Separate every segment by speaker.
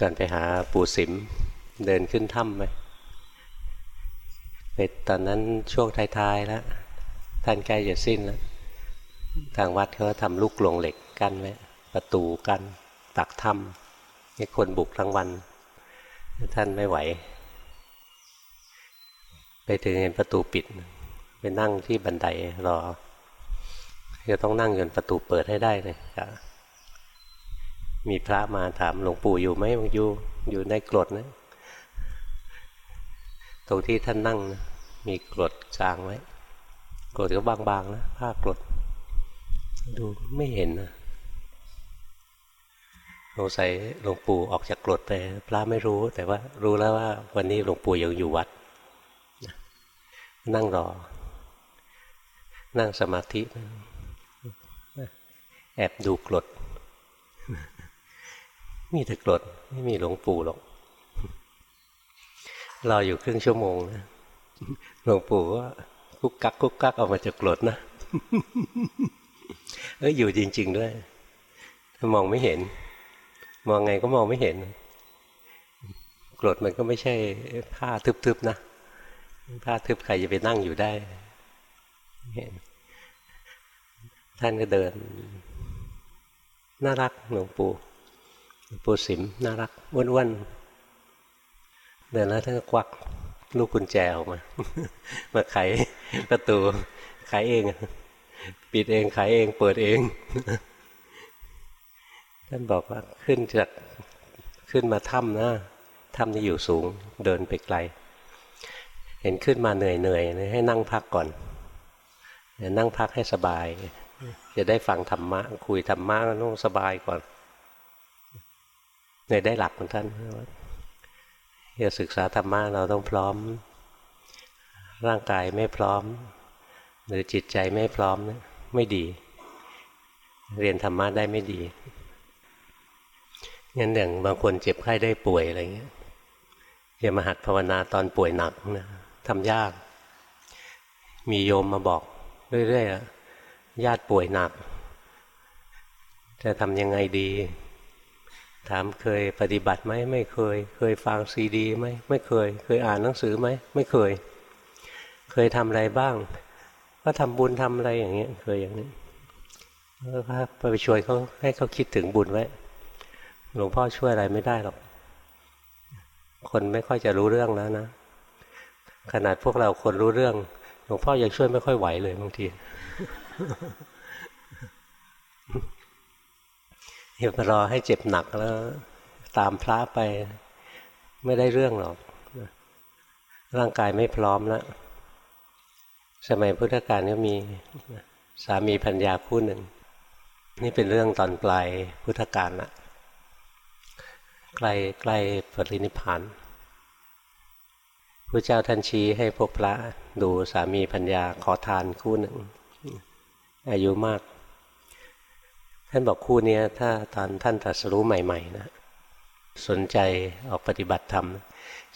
Speaker 1: ก่อนไปหาปู่สิมเดินขึ้นถ้ำไปไปตอนนั้นช่วงท้ายๆแล้วท่านใกล้จะสิ้นแล้ว ทางวัดเขาทำลูกกลงเหล็กกั้นไว้ประตูกั้นตักถ้ำให้คนบุกทั้งวัน ท่านไม่ไหว ไปถึงเห็นประตูปิด ไปนั่งที่บันไดรอจะต้องนั่งจนประตูเปิดให้ได้เลยครับ มีพระมาถามหลวงปู่อยู่ไหมอยู่อยู่ในกรดนะ ตรงที่ท่านนั่งนะมีกรดจางไว้กรดก็บางๆนะผ้ากรด ดูไม่เห็นนะสงสัยหลวงปู่ออกจากกรดไปพระไม่รู้ แต่ว่ารู้แล้วว่า วันนี้หลวงปู่ยังอยู่วัด นั่งรอ นั่งสมาธิ แอบดูกรด มีแต่กรดไม่มีหลวงปู่หรอกรออยู่ครึ่งชั่วโมงนะหลวงปู่ว่ากุ๊กกักกุ๊กกักออกมาจากกรดนะเอออยู่จริง ๆ ด้วยถ้ามองไม่เห็น มองไงก็มองไม่เห็นกรดมันก็ไม่ใช่ผ้าทึบๆนะผ้าทึบใครจะไปนั่งอยู่ได้เห็นท่านก็เดิน น่ารักหลวงปู่ ปูสิมน่ารักอ้วนๆเดินแล้วท่านก็ควักลูกกุญแจออกมา มาไขประตูไขเอง ปิดเองไขเอง เปิดเอง ท่านบอกว่าขึ้นจากขึ้นมาถ้ำนะถ้ำที่อยู่สูง เดินไปไกล เห็นขึ้นมาเหนื่อยเหนื่อยให้นั่งพักก่อนนั่งพักให้สบาย จะได้ฟังธรรมะ คุยธรรมะต้องสบายก่อน เลยได้หลักของท่านจะศึกษาธรรมะเราต้องพร้อม ร่างกายไม่พร้อม หรือจิตใจไม่พร้อมนะไม่ดี เรียนธรรมะได้ไม่ดีงั้นอย่างบางคนเจ็บไข้ได้ป่วยอะไรเงี้ยจะมาหัดภาวนาตอนป่วยหนักนะทำยาก มีโยมมาบอกเรื่อยๆญาติป่วยหนัก จะทำยังไงดี ถามเคยปฏิบัติไหมไม่เคย เคยฟังซีดีไหมไม่เคย เคยอ่านหนังสือไหมไม่เคย เคยทำอะไรบ้าง ก็ทำบุญทำอะไรอย่างเงี้ยเคยอย่างนี้แล้วก็ไปช่วยเขาให้เขาคิดถึงบุญไว้หลวงพ่อช่วยอะไรไม่ได้หรอก คนไม่ค่อยจะรู้เรื่องแล้วนะ ขนาดพวกเราคนรู้เรื่อง หลวงพ่อยังช่วยไม่ค่อยไหวเลยบางที อย่ามารอให้เจ็บหนักแล้ว ตามพระไปไม่ได้เรื่องหรอก ร่างกายไม่พร้อมแล้ว สมัยพุทธกาลก็มีสามีพัญญาคู่หนึ่ง นี่เป็นเรื่องตอนปลายพุทธกาลละใกล้ใกล้ปรินิพานพระเจ้าท่านชี้ให้พวกพระดูสามีพัญญาขอทานคู่หนึ่ง อายุมาก ท่านบอกคู่นี้ถ้าตอนท่านตรัสรู้ใหม่ ๆ นะ สนใจออกปฏิบัติธรรม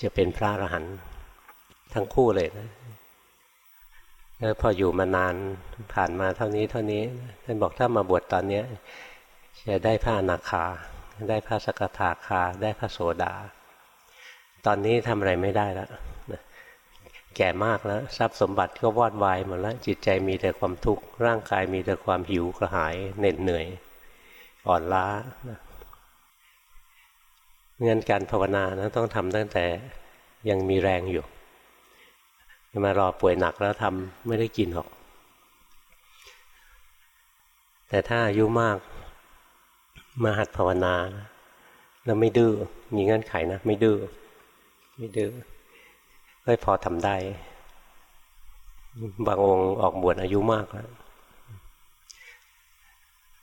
Speaker 1: จะเป็นพระอรหันต์ทั้งคู่เลยนะแล้วพออยู่มานานผ่านมาเท่านี้เท่านี้ ท่านบอกถ้ามาบวชตอนนี้จะได้พระอนาคา ได้พระสกทาคา ได้พระโสดา ตอนนี้ทำอะไรไม่ได้แล้วแก่มากแล้ว ทรัพย์สมบัติก็วอดวายหมดแล้วจิตใจมีแต่ความทุกข์ร่างกายมีแต่ความหิวกระหายเหน็ดเหนื่อย อ่อนล้าเงินการภาวนานะต้องทำตั้งแต่ยังมีแรงอยู่มารอป่วยหนักแล้วทำไม่ได้กินหรอก แต่ถ้าอายุมากมาหัดภาวนาแล้วไม่ดื้อมีเงื่อนไขนะ ไม่ดื้อไม่ดื้อก็พอทำได้ บางองค์ออกบวชอายุมากแล้ว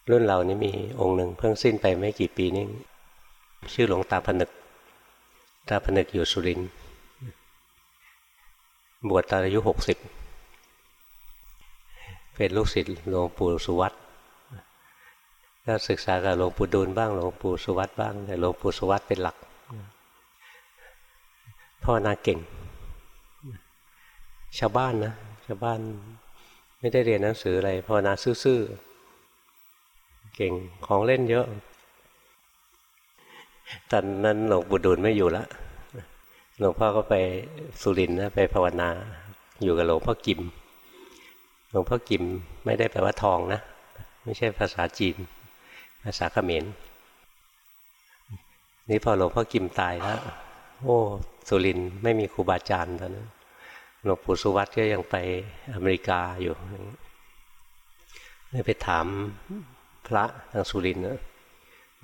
Speaker 1: รุ่นเรานี่มีองค์หนึ่งเพิ่งสิ้นไปไม่กี่ปีนี้ชื่อหลวงตาผนึก ตาผนึกอยู่สุรินบวชตอนอายุหกสิบเป็นลูกศิษย์หลวงปู่สุวัตก็ศึกษากับหลวงปู่ดูลบ้างหลวงปู่สุวัตบ้าง แต่หลวงปู่สุวัตเป็นหลักพ่อนาเก่ง ชาวบ้านนะชาวบ้านไม่ได้เรียนหนังสืออะไรพ่อนาซื่อ เก่งของเล่นเยอะ ตอนนั้นหลวงปู่ดูลไม่อยู่ล้วหลวงพ่อก็ไปสุรินทร์นะไปภาวนา อยู่กับหลวงพ่อกิม หลวงพ่อกิมไม่ได้แปลว่าทองนะ ไม่ใช่ภาษาจีน ภาษาเขมรนี่พอหลวงพ่อกิมตายแล้วโอ้สุรินทร์ไม่มีครูบาอาจารย์ตอนนั้นหลวงปู่สุวัตก็ยังไปอเมริกาอยู่ไปถาม พระทางสุรินทร์นะ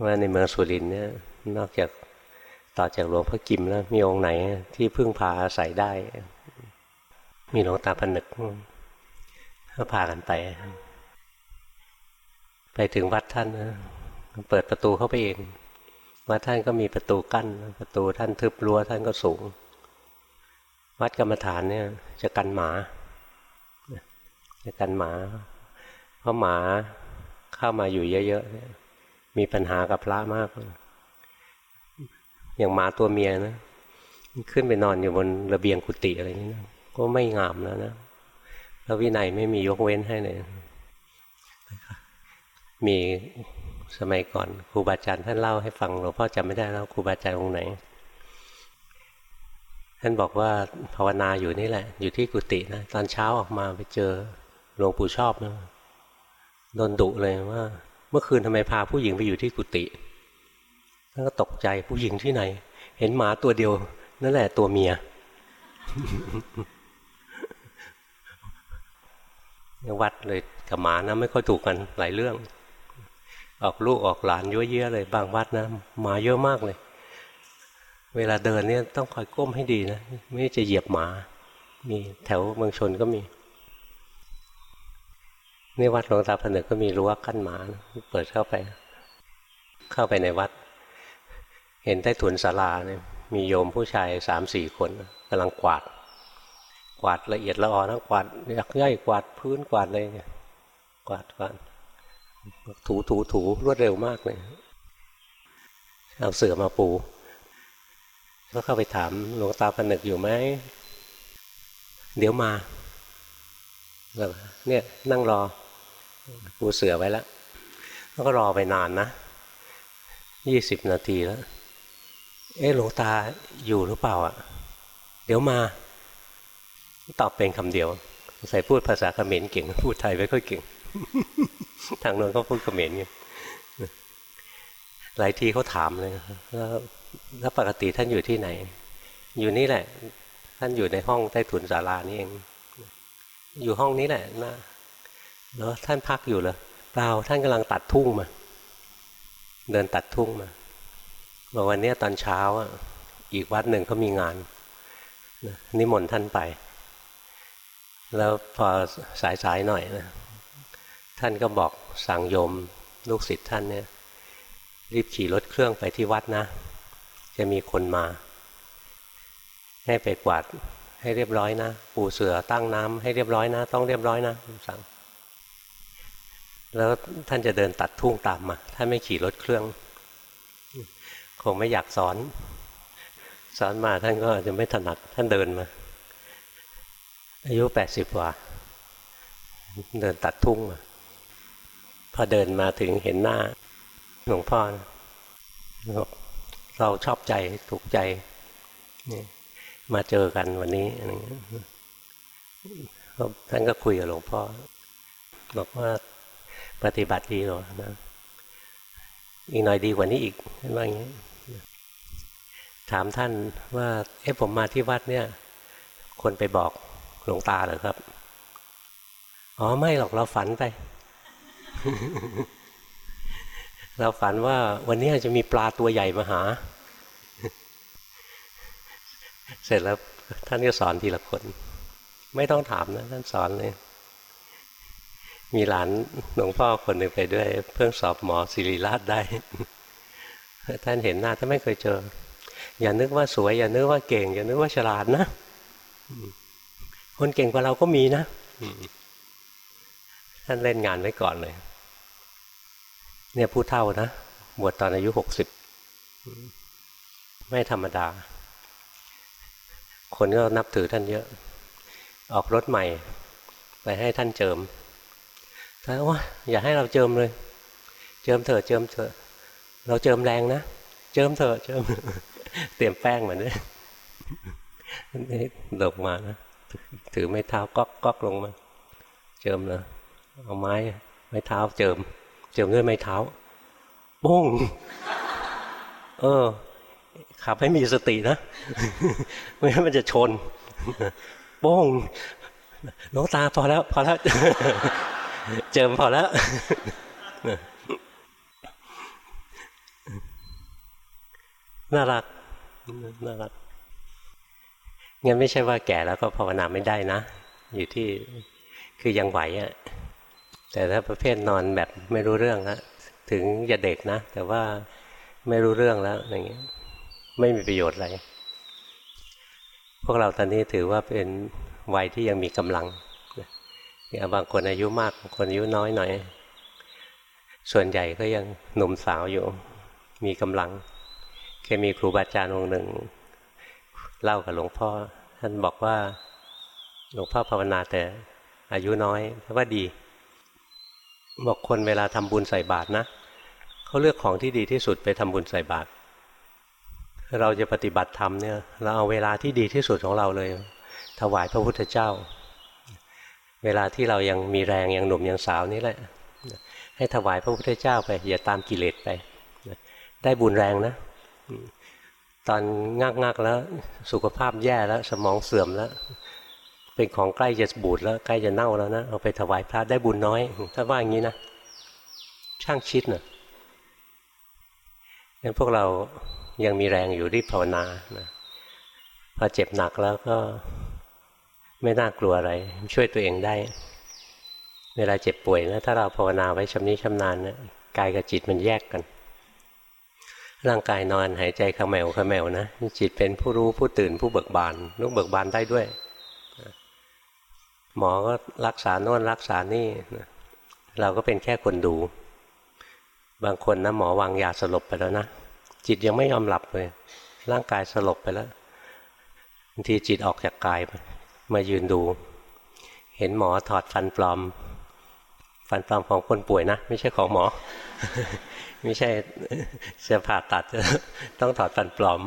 Speaker 1: ว่าในเมืองสุรินทร์เนี่ยนอกจากต่อจากหลวงพ่อกิมแล้วมีองค์ไหนที่พึ่งพาอาศัยได้ มีหลวงตาผนึกก็พากันไป ไปถึงวัดท่านนะเปิดประตูเข้าไปเองวัดท่านก็มีประตูกั้น ประตูท่านทึบรั้วท่านก็สูง วัดกรรมฐานเนี่ย จะกันหมาจะกันหมา เพราะหมา เข้ามาอยู่เยอะๆมีปัญหากับพระมาก อย่างหมาตัวเมียนะขึ้นไปนอนอยู่บนระเบียงกุฏิอะไรนี้นะก็ไม่งามแล้วนะพระวินัยไม่มียกเว้นให้เลยมีสมัยก่อนครูบาอาจารย์ท่านเล่าให้ฟังหลวงพ่อจำไม่ได้แล้วครูบาอาจารย์องค์ไหน ท่านบอกว่าภาวนาอยู่นี่แหละ อยู่ที่กุฏินะตอนเช้าออกมาไปเจอหลวงปู่ชอบนะ โดนดุเลยว่า เมื่อคืนทำไมพาผู้หญิงไปอยู่ที่กุฏิท่านก็ตกใจผู้หญิงที่ไหน เห็นหมาตัวเดียว นั่นแหละตัวเมียวัดเลยกับหมานะไม่ค่อยถูกกันหลายเรื่อง ออกลูกออกหลานเยอะแยะเลย บางวัดนะหมาเยอะมากเลย เวลาเดินเนี่ยต้องคอยก้มให้ดีนะ ไม่จะเหยียบหมา มีแถวเมืองชนก็มี นี่วัดหลวงตาผนึกก็มีรั้วกั้นหมา เปิดเข้าไป เข้าไปในวัด เห็นใต้ถุนศาลาเนี่ยมีโยมผู้ชายสามสี่คนกำลังกวาด กวาดละเอียดละออนะกวาดยักย่อยกวาดพื้นกวาดเลยเนี่ยกวาดกวาดถูถูถูรวดเร็วมากเลยเอาเสือมาปูก็เข้าไปถามหลวงตาผนึกอยู่ไหม เดี๋ยวมาแบบเนี่ยนั่งรอ ปูเสือไว้แล้วแล้วก็รอไปนานนะยี่สิบนาทีแล้ว เอ๊ะหลวงตาอยู่หรือเปล่าอะ เดี๋ยวมา ตอบเป็นคำเดียว ใส่พูดภาษาเขมรเก่ง พูดไทยไม่ค่อยเก่ง ทางโน้นเขาพูดเขมรอยู่หลายทีเขาถามเลยแล้วแล้วปกติท่านอยู่ที่ไหน อยู่นี่แหละ ท่านอยู่ในห้องใต้ถุนศาลานี่เอง อยู่ห้องนี้แหละนะ แล้วท่านพักอยู่เหรอเปล่าท่านกำลังตัดทุ่งมา เดินตัดทุ่งมาบอกวันนี้ตอนเช้าอีกวัดหนึ่งเขามีงานนิมนต์ท่านไป แล้วพอสายๆหน่อยนะท่านก็บอกสั่งโยมลูกศิษย์ท่านเนี่ย รีบขี่รถเครื่องไปที่วัดนะ จะมีคนมา ให้ไปกวาดให้เรียบร้อยนะ ปูเสือตั้งน้ำให้เรียบร้อยนะ ต้องเรียบร้อยนะสั่ง แล้วท่านจะเดินตัดทุ่งตามมาท่านไม่ขี่รถเครื่อง คงไม่อยากสอน สอนมาท่านก็จะไม่ถนัดท่านเดินมา อายุแปดสิบกว่า เดินตัดทุ่งมาพอเดินมาถึงเห็นหน้าหลวงพ่อนะเราชอบใจถูกใจนี่มาเจอกันวันนี้อะไรเงี้ยท่านก็คุยกับหลวงพ่อบอกว่า ปฏิบัติดีหรอนะอีกหน่อยดีกว่านี้อีกท่านว่าอย่างนี้ถามท่านว่าเอ๊ะผมมาที่วัดเนี่ย คนไปบอกหลวงตาเหรอครับอ๋อไม่หรอกเราฝันไป เราฝันว่าวันนี้จะมีปลาตัวใหญ่มาหา เสร็จแล้วท่านก็สอนทีละคน ไม่ต้องถามนะ ท่านสอนเลย มีหลานหลวงพ่อคนหนึ่งไปด้วย เพิ่งสอบหมอศิริราชได้ ท่านเห็นหน้าท่านไม่เคยเจอ อย่านึกว่าสวย อย่านึกว่าเก่ง อย่านึกว่าฉลาดนะคนเก่งกว่าเราก็มีนะท่านเล่นงานไว้ก่อนเลย เนี่ยผู้เท่านะบวชตอนอายุหกสิบไม่ธรรมดา คนก็นับถือท่านเยอะ ออกรถใหม่ ไปให้ท่านเจิม ท่านว่าอย่าให้เราเจิมเลย เจิมเถอะเจิมเถอะ เราเจิมแรงนะ เจิมเถอะเจิม เตรียมแป้งมาด้วยนี่ดกมานะ ถือไม้เท้าก๊อกก๊อกลงมา เจิมเลยเอาไม้ ไม้เท้าเจิม เจิมด้วยไม้เท้าปุ้งเออ ขับให้มีสตินะไม่งั้นมันจะชนโป้งน้องตาพอแล้ว พอแล้ว เจิมพอแล้วน่ารักน่ารักงั้นไม่ใช่ว่าแก่แล้วก็ภาวนาไม่ได้นะ อยู่ที่คือยังไหวอะแต่ถ้าประเภทนอนแบบไม่รู้เรื่องแล้วถึงจะเด็กนะ แต่ว่าไม่รู้เรื่องแล้วอย่างเงี้ยไม่มีประโยชน์อะไร พวกเราตอนนี้ถือว่าเป็นวัยที่ยังมีกำลัง บางคนอายุมากบางคนอายุน้อยหน่อย ส่วนใหญ่ก็ยังหนุ่มสาวอยู่ มีกำลัง เคยมีครูบาอาจารย์องค์หนึ่ง เล่ากับหลวงพ่อ ท่านบอกว่า หลวงพ่อภาวนาแต่อายุน้อยแต่ว่าดี บอกคนเวลาทำบุญใส่บาตรนะเขาเลือกของที่ดีที่สุดไปทำบุญใส่บาตรเราจะปฏิบัติธรรมเนี่ย เราเอาเวลาที่ดีที่สุดของเราเลย ถวายพระพุทธเจ้า เวลาที่เรายังมีแรงยังหนุ่มยังสาวนี่แหละ ให้ถวายพระพุทธเจ้าไป อย่าตามกิเลสไป ได้บุญแรงนะ ตอนงักงักแล้วสุขภาพแย่แล้ว สมองเสื่อมแล้ว เป็นของใกล้จะบูดแล้วใกล้จะเน่าแล้วนะ เอาไปถวายพระได้บุญน้อย ถ้าว่าอย่างนี้นะ ช่างชิดนะงั้นพวกเรายังมีแรงอยู่รีบภาวนานะพอเจ็บหนักแล้วก็ ไม่น่ากลัวอะไร ช่วยตัวเองได้ เวลาเจ็บป่วยนะถ้าเราภาวนาไว้ชำนิชำนาญนะกายกับจิตมันแยกกัน ร่างกายนอนหายใจขมแมวขมแมวนะจิตเป็นผู้รู้ผู้ตื่นผู้เบิกบานลูกเบิกบานได้ด้วย หมอก็รักษาโน่นรักษานี่เราก็เป็นแค่คนดู บางคนนะหมอวางยาสลบไปแล้วนะจิตยังไม่ยอมหลับเลย ร่างกายสลบไปแล้วบางทีจิตออกจากกายไป มายืนดู เห็นหมอถอดฟันปลอม ฟันปลอมของคนป่วยนะ ไม่ใช่ของหมอ ไม่ใช่จะผ่าตัดต้องถอดฟันปลอม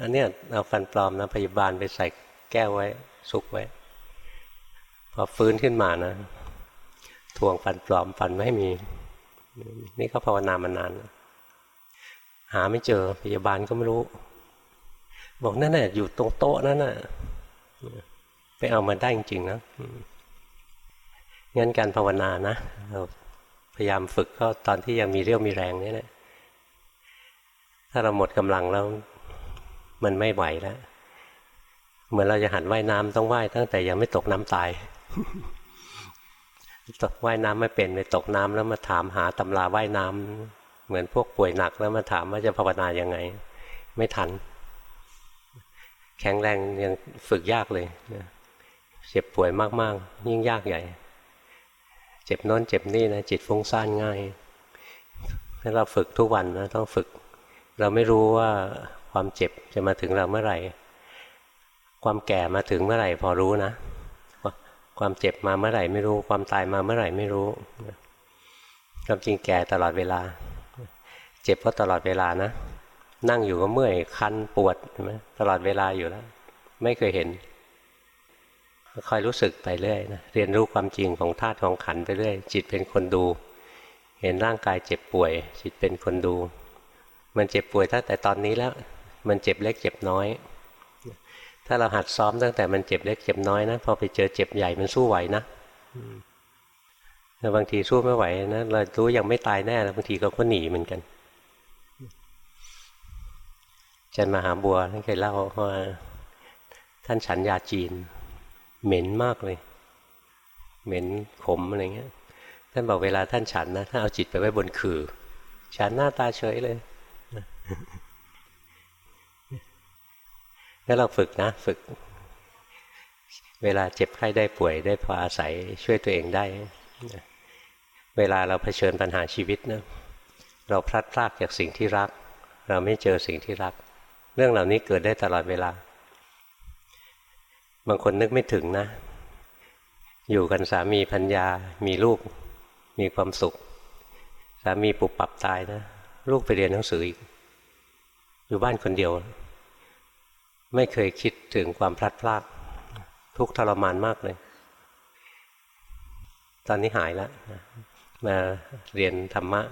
Speaker 1: อันนี้เอาฟันปลอมนะพยาบาลไปใส่แก้วไว้ซุกไว้ พอฟื้นขึ้นมานะทวงฟันปลอมฟันไม่มี นี่เขาภาวนามานาน หาไม่เจอพยาบาลก็ไม่รู้ บอกนั่นแหละอยู่ตรงโต๊ะนั่นน่ะไปเอามาได้จริงๆนะงั้นการภาวนานะเราพยายามฝึกก็ตอนที่ยังมีเรี่ยวมีแรงนี่แหละถ้าเราหมดกำลังแล้ว มันไม่ไหวแล้วเหมือนเราจะหันว่ายน้ำต้องว่ายตั้งแต่ยังไม่ตกน้ำตายตกว่ายน้ำไม่เป็นไปตกน้ำแล้วมาถามหาตำราว่ายน้ำเหมือนพวกป่วยหนักแล้วมาถามว่าจะภาวนายังไง ไม่ทัน แข็งแรงยังฝึกยากเลยเจ็บป่วยมากๆ ยิ่งยากใหญ่ เจ็บน้นเจ็บนี่นะจิตฟุ้งซ่านง่ายถ้าเราฝึกทุกวันนะต้องฝึก เราไม่รู้ว่าความเจ็บจะมาถึงเราเมื่อไหร่ ความแก่มาถึงเมื่อไหร่พอรู้นะความเจ็บมาเมื่อไหร่ไม่รู้ ความตายมาเมื่อไหร่ไม่รู้ความจริงแก่ตลอดเวลา เจ็บก็ตลอดเวลานะ นั่งอยู่ก็เมื่อยคันปวดใช่ไหมตลอดเวลาอยู่แล้ว ไม่เคยเห็นคอยรู้สึกไปเรื่อยนะเรียนรู้ความจริงของธาตุของขันไปเรื่อย จิตเป็นคนดู เห็นร่างกายเจ็บป่วย จิตเป็นคนดู มันเจ็บป่วยตั้งแต่ตอนนี้แล้ว มันเจ็บเล็กเจ็บน้อย ถ้าเราหัดซ้อมตั้งแต่มันเจ็บเล็กเจ็บน้อยนะพอไปเจอเจ็บใหญ่มันสู้ไหวนะแต่บางทีสู้ไม่ไหวนะเรารู้ยังไม่ตายแน่แล้วบางทีก็ก็หนีเหมือนกัน จันมหาบัวท่านเคยเล่าว่าท่านฉันยาจีน เหม็นมากเลย เหม็นขมอะไรเงี้ย ท่านบอกเวลาท่านฉันนะท่านเอาจิตไปไว้บนขื่อฉันหน้าตาเฉยเลยแล้วเราฝึกนะฝึก เวลาเจ็บไข้ได้ป่วยได้พออาศัยช่วยตัวเองได้ เวลาเราเผชิญปัญหาชีวิตนะเราพลัดพรากจากสิ่งที่รัก เราไม่เจอสิ่งที่รัก เรื่องเหล่านี้เกิดได้ตลอดเวลา บางคนนึกไม่ถึงนะ อยู่กันสามีพัญญา มีลูก มีความสุข สามีปุบปับตายนะ ลูกไปเรียนหนังสืออีก อยู่บ้านคนเดียว ไม่เคยคิดถึงความพลัดพราก ทุกทรมานมากเลย ตอนนี้หายแล้ว มาเรียนธรรมะ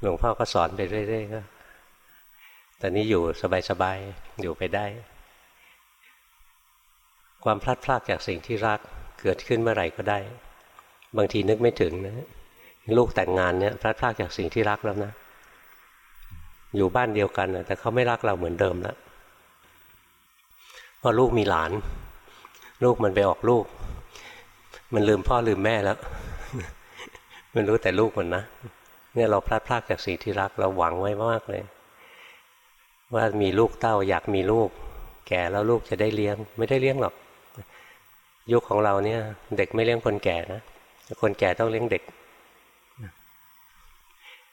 Speaker 1: หลวงพ่อก็สอนไปเรื่อยๆก็ ตอนนี้อยู่สบายๆอยู่ไปได้ ความพลัดพรากจากสิ่งที่รักเกิดขึ้นเมื่อไหร่ก็ได้ บางทีนึกไม่ถึงนะลูกแต่งงานเนี่ยพลัดพรากจากสิ่งที่รักแล้วนะอยู่บ้านเดียวกันแต่เขาไม่รักเราเหมือนเดิมแล้วพอลูกมีหลาน ลูกมันไปออกลูก มันลืมพ่อลืมแม่แล้ว มันรู้แต่ลูกมันนะเนี่ยเราพลาดพลาดจากสิ่งที่รักเราหวังไว้มากเลย ว่ามีลูกเต้าอยากมีลูก แก่แล้วลูกจะได้เลี้ยง ไม่ได้เลี้ยงหรอก ยุคของเราเนี่ย เด็กไม่เลี้ยงคนแก่นะคนแก่ต้องเลี้ยงเด็ก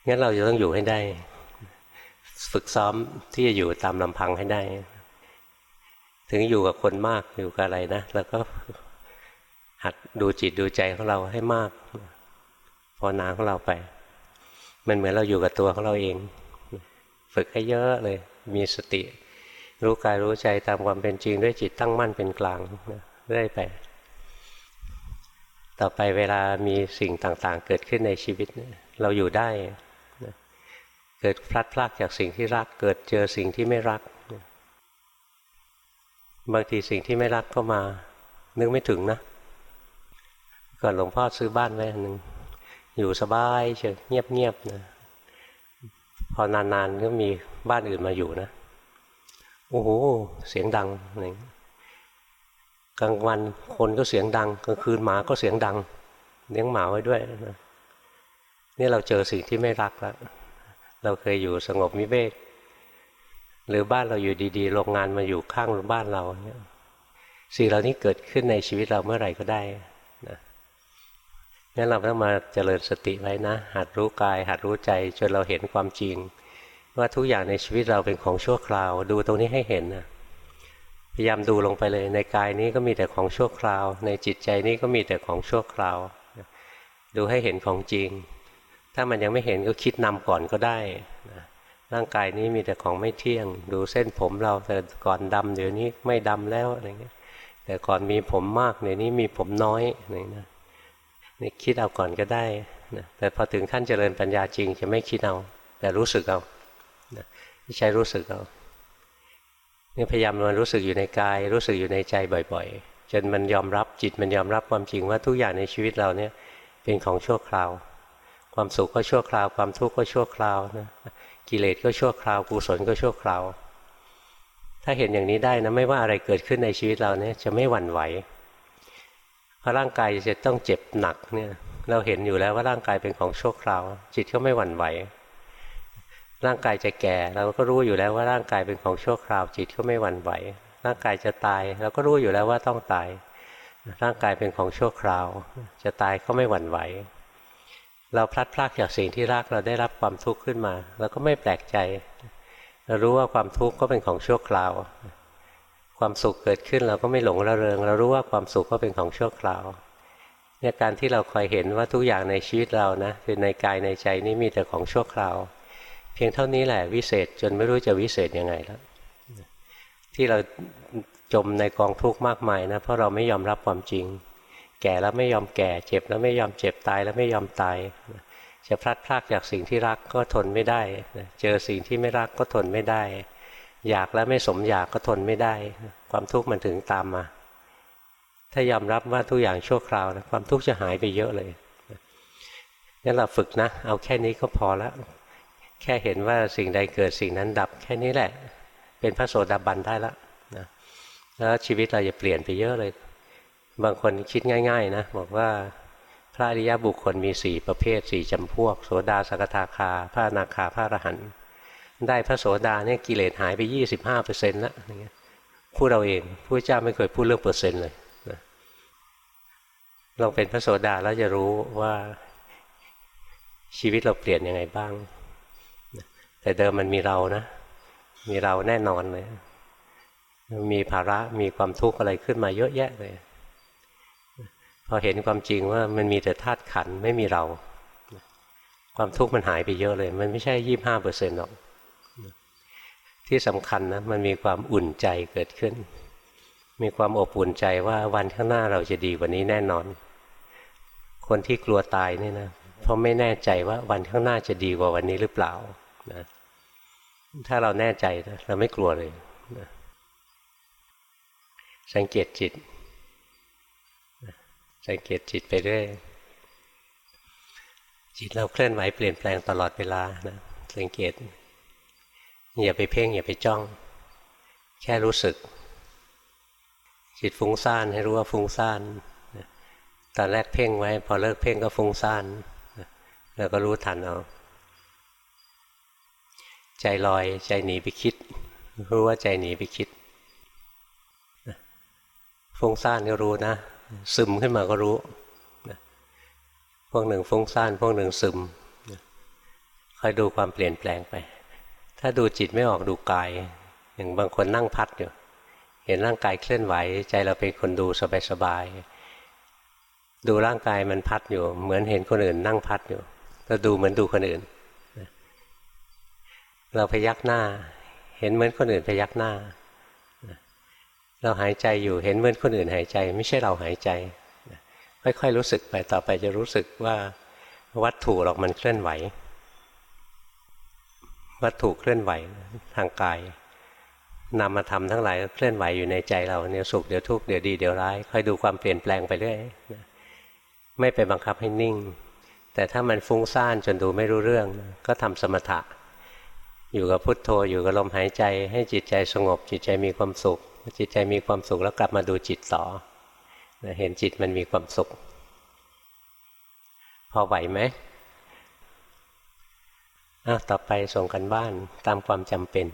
Speaker 1: งั้นเราจะต้องอยู่ให้ได้ ฝึกซ้อมที่จะอยู่ตามลำพังให้ได้ ถึงอยู่กับคนมากอยู่กับอะไรนะแล้วก็หัดดูจิตดูใจของเราให้มากพอนาของเราไป มันเหมือนเราอยู่กับตัวของเราเอง ฝึกให้เยอะเลย มีสติ รู้กายรู้ใจตามความเป็นจริงด้วยจิตตั้งมั่นเป็นกลางเรื่อยไป ต่อไปเวลามีสิ่งต่างๆ เกิดขึ้นในชีวิต เราอยู่ได้ เกิดพลัดพรากจากสิ่งที่รัก เกิดเจอสิ่งที่ไม่รัก บางทีสิ่งที่ไม่รักก็มา นึกไม่ถึงนะ ก่อนหลวงพ่อซื้อบ้านไว้หนึ่งอยู่สบายเฉยเงียบๆนะ พอนานๆก็มีบ้านอื่นมาอยู่นะ โอ้โห เสียงดังอะไรกลางวันคนก็เสียงดังกลางคืนหมาก็เสียงดังเลี้ยงหมาไว้ด้วยนะนี่เราเจอสิ่งที่ไม่รักแล้วเราเคยอยู่สงบมิเวกหรือบ้านเราอยู่ดีๆโรงงานมาอยู่ข้างบ้านเราเนี่ยสิ่งเหล่านี้เกิดขึ้นในชีวิตเราเมื่อไหร่ก็ได้ งั้นเราต้องมาเจริญสติไว้นะ หัดรู้กาย หัดรู้ใจจนเราเห็นความจริง ว่าทุกอย่างในชีวิตเราเป็นของชั่วคราว ดูตรงนี้ให้เห็นนะพยายามดูลงไปเลย ในกายนี้ก็มีแต่ของชั่วคราว ในจิตใจนี้ก็มีแต่ของชั่วคราว ดูให้เห็นของจริง ถ้ามันยังไม่เห็นก็คิดนำก่อนก็ได้นะร่างกายนี้มีแต่ของไม่เที่ยง ดูเส้นผมเราแต่ก่อนดำเดี๋ยวนี้ไม่ดำแล้วอะไรเงี้ยแต่ก่อนมีผมมากเดี๋ยวนี้มีผมน้อยอะไรนะ นี่คิดเอาก่อนก็ได้นะแต่พอถึงขั้นเจริญปัญญาจริง จะไม่คิดเอา แต่รู้สึกเอาใช้รู้สึกเอานี่พยายามมันรู้สึกอยู่ในกาย รู้สึกอยู่ในใจบ่อยๆ จนมันยอมรับจิตมันยอมรับความจริงว่าทุกอย่างในชีวิตเราเนี่ยเป็นของชั่วคราว ความสุขก็ชั่วคราว ความทุกข์ก็ชั่วคราวนะกิเลสก็ชั่วคราวกุศลก็ชั่วคราว ถ้าเห็นอย่างนี้ได้นะไม่ว่าอะไรเกิดขึ้นในชีวิตเราเนี่ยจะไม่หวั่นไหว ราะร่างกายจะต้องเจ็บหนักเนี่ยเราเห็นอยู่แล้วว่าร่างกายเป็นของชั่วคราว จิตก็ไม่หวั่นไหว ร่างกายจะแก่ เราก็รู้อยู่แล้วว่าร่างกายเป็นของชั่วคราว จิตก็ไม่หวั่นไหว ร่างกายจะตาย เราก็รู้อยู่แล้วว่าต้องตาย ร่างกายเป็นของชั่วคราว จะตายก็ไม่หวั่นไหว เราพลัดพรากจากสิ่งที่รักเราได้รับความทุกข์ขึ้นมาเราก็ไม่แปลกใจเรารู้ว่าความทุกข์ก็เป็นของชั่วคราว ความสุขเกิดขึ้นเราก็ไม่หลงระเริง เรารู้ว่าความสุขก็เป็นของชั่วคราวเนี่ยการที่เราคอยเห็นว่าทุกอย่างในชีวิตเรานะคือในกายในใจนี่มีแต่ของชั่วคราว เพียงเท่านี้แหละวิเศษจนไม่รู้จะวิเศษยังไงแล้วที่เราจมในกองทุกข์มากมายนะเพราะเราไม่ยอมรับความจริง แก่แล้วไม่ยอมแก่ เจ็บแล้วไม่ยอมเจ็บตายแล้วไม่ยอมตายจะพลัดพรากจากสิ่งที่รักก็ทนไม่ได้ เจอสิ่งที่ไม่รักก็ทนไม่ได้ อยากแล้วไม่สมอยากก็ทนไม่ได้ ความทุกข์มันถึงตามมา ถ้ายอมรับว่าทุกอย่างชั่วคราวนะความทุกข์จะหายไปเยอะเลยงั้นเราฝึกนะ เอาแค่นี้ก็พอแล้ว แค่เห็นว่าสิ่งใดเกิดสิ่งนั้นดับ แค่นี้แหละ เป็นพระโสดาบันได้แล้วนะแล้วชีวิตเราจะเปลี่ยนไปเยอะเลย บางคนคิดง่าย ๆ นะ บอกว่าพระอริยบุคคลมีสี่ประเภทสี่จำพวก โสดาสกทาคา พระนาคา พระอรหันต์ ได้พระโสดาเนี่ยกิเลสหายไปยี่สิบห้าเปอร์เซ็นต์แล้วพูดเราเองผู้เจ้าไม่เคยพูดเรื่องเปอร์เซ็นต์เลยนะลองเป็นพระโสดาแล้วจะรู้ว่าชีวิตเราเปลี่ยนยังไงบ้าง แต่เดิมมันมีเรานะ มีเราแน่นอนเลย มีภาระมีความทุกข์อะไรขึ้นมาเยอะแยะเลย พอเห็นความจริงว่ามันมีแต่ธาตุขันไม่มีเรา ความทุกข์มันหายไปเยอะเลย มันไม่ใช่ยี่บห้าเปอร์เซ็นต์หรอก ที่สำคัญนะมันมีความอุ่นใจเกิดขึ้น มีความอบอุ่นใจว่าวันข้างหน้าเราจะดีกว่านี้แน่นอน คนที่กลัวตายนี่นะเพราะไม่แน่ใจว่าวันข้างหน้าจะดีกว่าวันนี้หรือเปล่านะถ้าเราแน่ใจนะเราไม่กลัวเลยนะสังเกตจิต สังเกตจิตไปเรื่อยจิตเราเคลื่อนไหวเปลี่ยนแปลงตลอดเวลานะสังเกต อย่าไปเพ่งอย่าไปจ้อง แค่รู้สึก จิตฟุ้งซ่านให้รู้ว่าฟุ้งซ่านตอนแรกเพ่งไว้ พอเลิกเพ่งก็ฟุ้งซ่านแล้วก็รู้ทันเอาใจลอยใจหนีไปคิด รู้ว่าใจหนีไปคิดฟุ้งซ่านก็รู้นะ ซึมขึ้นมาก็รู้พวกหนึ่งฟุ้งซ่านพวกหนึ่งซึมคอยดูความเปลี่ยนแปลงไป ถ้าดูจิตไม่ออกดูกาย อย่างบางคนนั่งพัดอยู่ เห็นร่างกายเคลื่อนไหว ใจเราเป็นคนดูสบายๆ ดูร่างกายมันพัดอยู่ เหมือนเห็นคนอื่นนั่งพัดอยู่เราดูเหมือนดูคนอื่น เราพยักหน้า เห็นเหมือนคนอื่นพยักหน้า เราหายใจอยู่เห็นเหมือนคนอื่นหายใจ ไม่ใช่เราหายใจ ค่อยๆรู้สึกไปต่อไปจะรู้สึกว่าวัตถุหรอกมันเคลื่อนไหว วัตถุเคลื่อนไหวทางกายนำมาทำทั้งหลายเคลื่อนไหวอยู่ในใจเราเนี่ยสุขเดี๋ยวทุกข์เดี๋ยวดีเดี๋ยวร้ายค่อยดูความเปลี่ยนแปลงไปเรื่อยไม่ไปบังคับให้นิ่ง แต่ถ้ามันฟุ้งซ่านจนดูไม่รู้เรื่อง ก็ทำสมถะ อยู่กับพุทโธอยู่กับลมหายใจ ให้จิตใจสงบ จิตใจมีความสุข จิตใจมีความสุขแล้วกลับมาดูจิตต่อเห็นจิตมันมีความสุข พอไหวไหม อ้าวต่อไปส่งกันบ้านตามความจำเป็น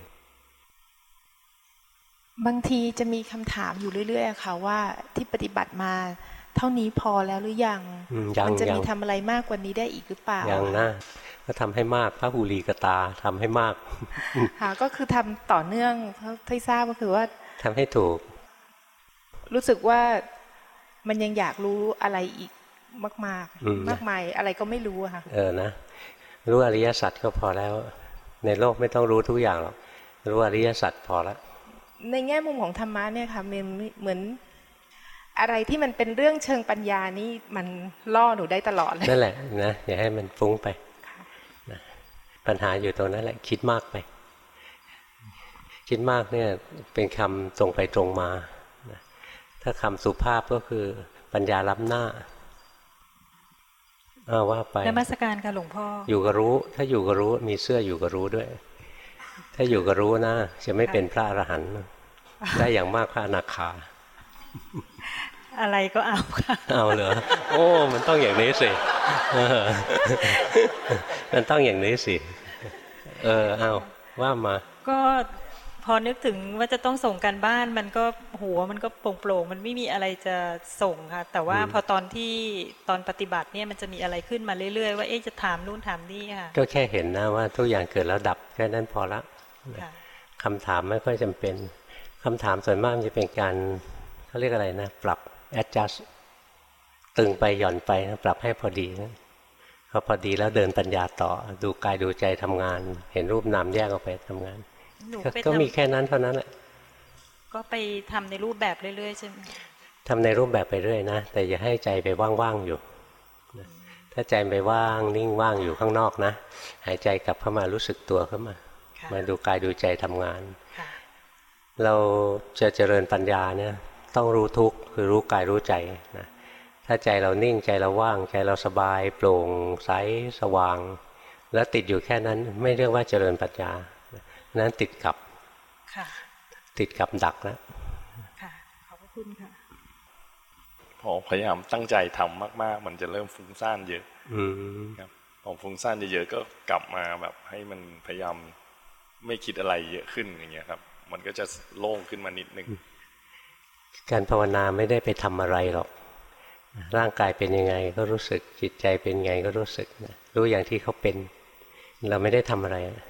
Speaker 2: บางทีจะมีคำถามอยู่เรื่อยๆค่ะว่าที่ปฏิบัติมาเท่านี้พอแล้วหรือยัง มันจะมีทำอะไรมากกว่านี้ได้อีกหรือเปล่า
Speaker 1: ยังนะ ก็ทำให้มากพระหูลีกตาทำให้มาก
Speaker 2: ค่ะ ก็คือทำต่อเนื่องที่ทราบก็คือว่า
Speaker 1: ทำให้ถูก
Speaker 2: รู้สึกว่ามันยังอยากรู้อะไรอีกมากมากมากมายอะไรก็ไม่รู้ค่ะ
Speaker 1: เออ นะ รู้อริยสัจก็พอแล้ว ในโลกไม่ต้องรู้ทุกอย่างหรอกรู้อริยสัจพอแล้ว
Speaker 2: ในแง่มุมของธรรมะเนี่ยค่ะมันเหมือนอะไรที่มันเป็นเรื่องเชิงปัญญานี่มันล่อหนูได้ตลอดเลย
Speaker 1: นั่นแหละนะอย่าให้มันฟุ้งไปปัญหาอยู่ตรงนั้นแหละ คิดมากไป คิดมากเนี่ยเป็นคำตรงไปตรงมา ถ้าคำสุภาพก็คือปัญญาล้ำหน้า อาว่าไป
Speaker 2: นมัสการค่ะหลวงพ่อ
Speaker 1: อยู่กับรู้ ถ้าอยู่กับรู้มีเสื้ออยู่กับรู้ด้วย ถ้าอยู่กับรู้นะจะไม่เป็นพระอรหันต์ได้อย่างมากพระอนาคา
Speaker 2: อะไรก็เอาค่ะ
Speaker 1: เอาเหรอโอ้ มันต้องอย่างนี้สิมันต้องอย่างนี้สิ เออเอาว่ามา
Speaker 2: ก็ พอนึกถึงว่าจะต้องส่งการบ้านมันก็หัวมันก็โปร่งๆมันไม่มีอะไรจะส่งค่ะ แต่ว่าพอตอนที่ตอนปฏิบัติเนี่ยมันจะมีอะไรขึ้นมาเรื่อยๆ ว่าเอ๊ะจะถามนู่นถามนี่ค่ะ
Speaker 1: ก็แค่เห็นนะว่าทุกอย่างเกิดแล้วดับแค่นั้นพอละคำถามไม่ค่อยจำเป็นคำถามส่วนมากจะเป็นการเขาเรียกอะไรนะ ปรับ adjust ตึงไปหย่อนไปปรับให้พอดีพอพอดีแล้วเดินปัญญาต่อดูกายดูใจทำงาน เห็นรูปนามแยกออกไปทำงาน ก็มีแค่นั้นเท่านั้นแหละ
Speaker 2: ก็ไปทำในรูปแบบเรื่อยๆใช่ไหม
Speaker 1: ทำในรูปแบบไปเรื่อยนะแต่อย่าให้ใจไปว่างๆอยู่ถ้าใจไปว่างนิ่งว่างอยู่ข้างนอกนะ หายใจกลับเข้ามารู้สึกตัวเข้ามา มาดูกายดูใจทำงาน เราจะเจริญปัญญาเนี่ยต้องรู้ทุกข์คือรู้กายรู้ใจนะถ้าใจเรานิ่งใจเราว่าง ใจเราสบาย โปร่งใสสว่าง แล้วติดอยู่แค่นั้นไม่เรียกว่าเจริญปัญญา นั้นติดกับติดกับดักแล้ว
Speaker 2: ค่ะขอบคุณค่ะ
Speaker 3: พอพยายามตั้งใจทำมาก ๆ มันจะเริ่มฟุ้งซ่านเยอะครับพอฟุ้งซ่านเยอะๆก็กลับมาแบบให้มันพยายามไม่คิดอะไรเยอะขึ้นอย่างเงี้ยครับ มันก็จะโล่งขึ้นมานิดนึง
Speaker 1: การภาวนาไม่ได้ไปทำอะไรหรอก ร่างกายเป็นยังไงก็รู้สึกจิตใจเป็นไงก็รู้สึกรู้อย่างที่เขาเป็น เราไม่ได้ทำอะไรนี่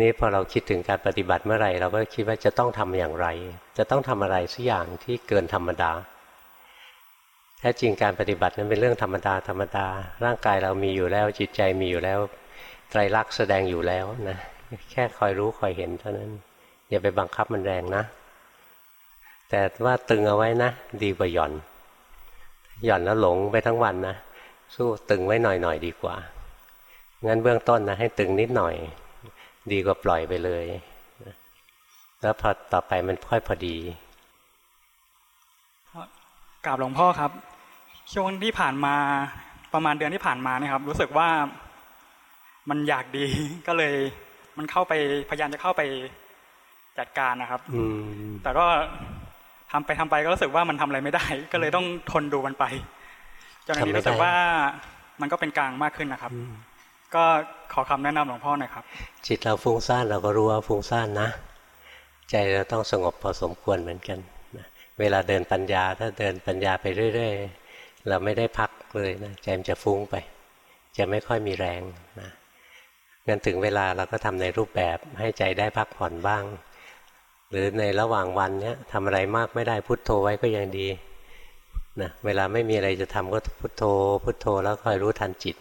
Speaker 1: นี้พอเราคิดถึงการปฏิบัติเมื่อไหร่ เราก็คิดว่าจะต้องทำอย่างไร จะต้องทำอะไรสักอย่างที่เกินธรรมดาแท้จริงการปฏิบัตินั้นเป็นเรื่องธรรมดาธรรมดา ร่างกายเรามีอยู่แล้วจิตใจมีอยู่แล้วไตรลักษณ์แสดงอยู่แล้วนะแค่คอยรู้คอยเห็นเท่านั้น อย่าไปบังคับมันแรงนะ แต่ว่าตึงเอาไว้นะ ดีกว่าหย่อน หย่อนแล้วหลงไปทั้งวันนะ สู้ตึงไว้หน่อยๆดีกว่างั้นเบื้องต้นนะให้ตึงนิดหน่อย ดีกว่าปล่อยไปเลย แล้วพอต่อไปมันค่อยพอดี
Speaker 4: กราบหลวงพ่อครับ ช่วงที่ผ่านมาประมาณเดือนที่ผ่านมาเนี่ยครับ รู้สึกว่ามันอยากดีก็เลย มันเข้าไปพยายามจะเข้าไปจัดการนะครับ
Speaker 1: อืม
Speaker 4: แต่ก็ทำไปทำไปก็รู้สึกว่ามันทำอะไรไม่ได้ ก็เลยต้องทนดูมันไปจนอันนี้รู้สึกว่ามันก็เป็นกลางมากขึ้นนะครับ ก็ขอคำแนะนำหลวงพ่อหน่อยครับ
Speaker 1: จิตเราฟุ้งซ่านเราก็รู้ว่าฟุ้งซ่านนะ ใจเราต้องสงบพอสมควรเหมือนกันเวลาเดินปัญญา ถ้าเดินปัญญาไปเรื่อย ๆ เราไม่ได้พักเลยนะใจมันจะฟุ้งไป จะไม่ค่อยมีแรงนะงั้นถึงเวลาเราก็ทำในรูปแบบให้ใจได้พักผ่อนบ้าง หรือในระหว่างวันเนี้ยทำอะไรมากไม่ได้พุทโธไว้ก็ยังดีนะเวลาไม่มีอะไรจะทำก็พุทโธ พุทโธแล้วคอยรู้ทันจิต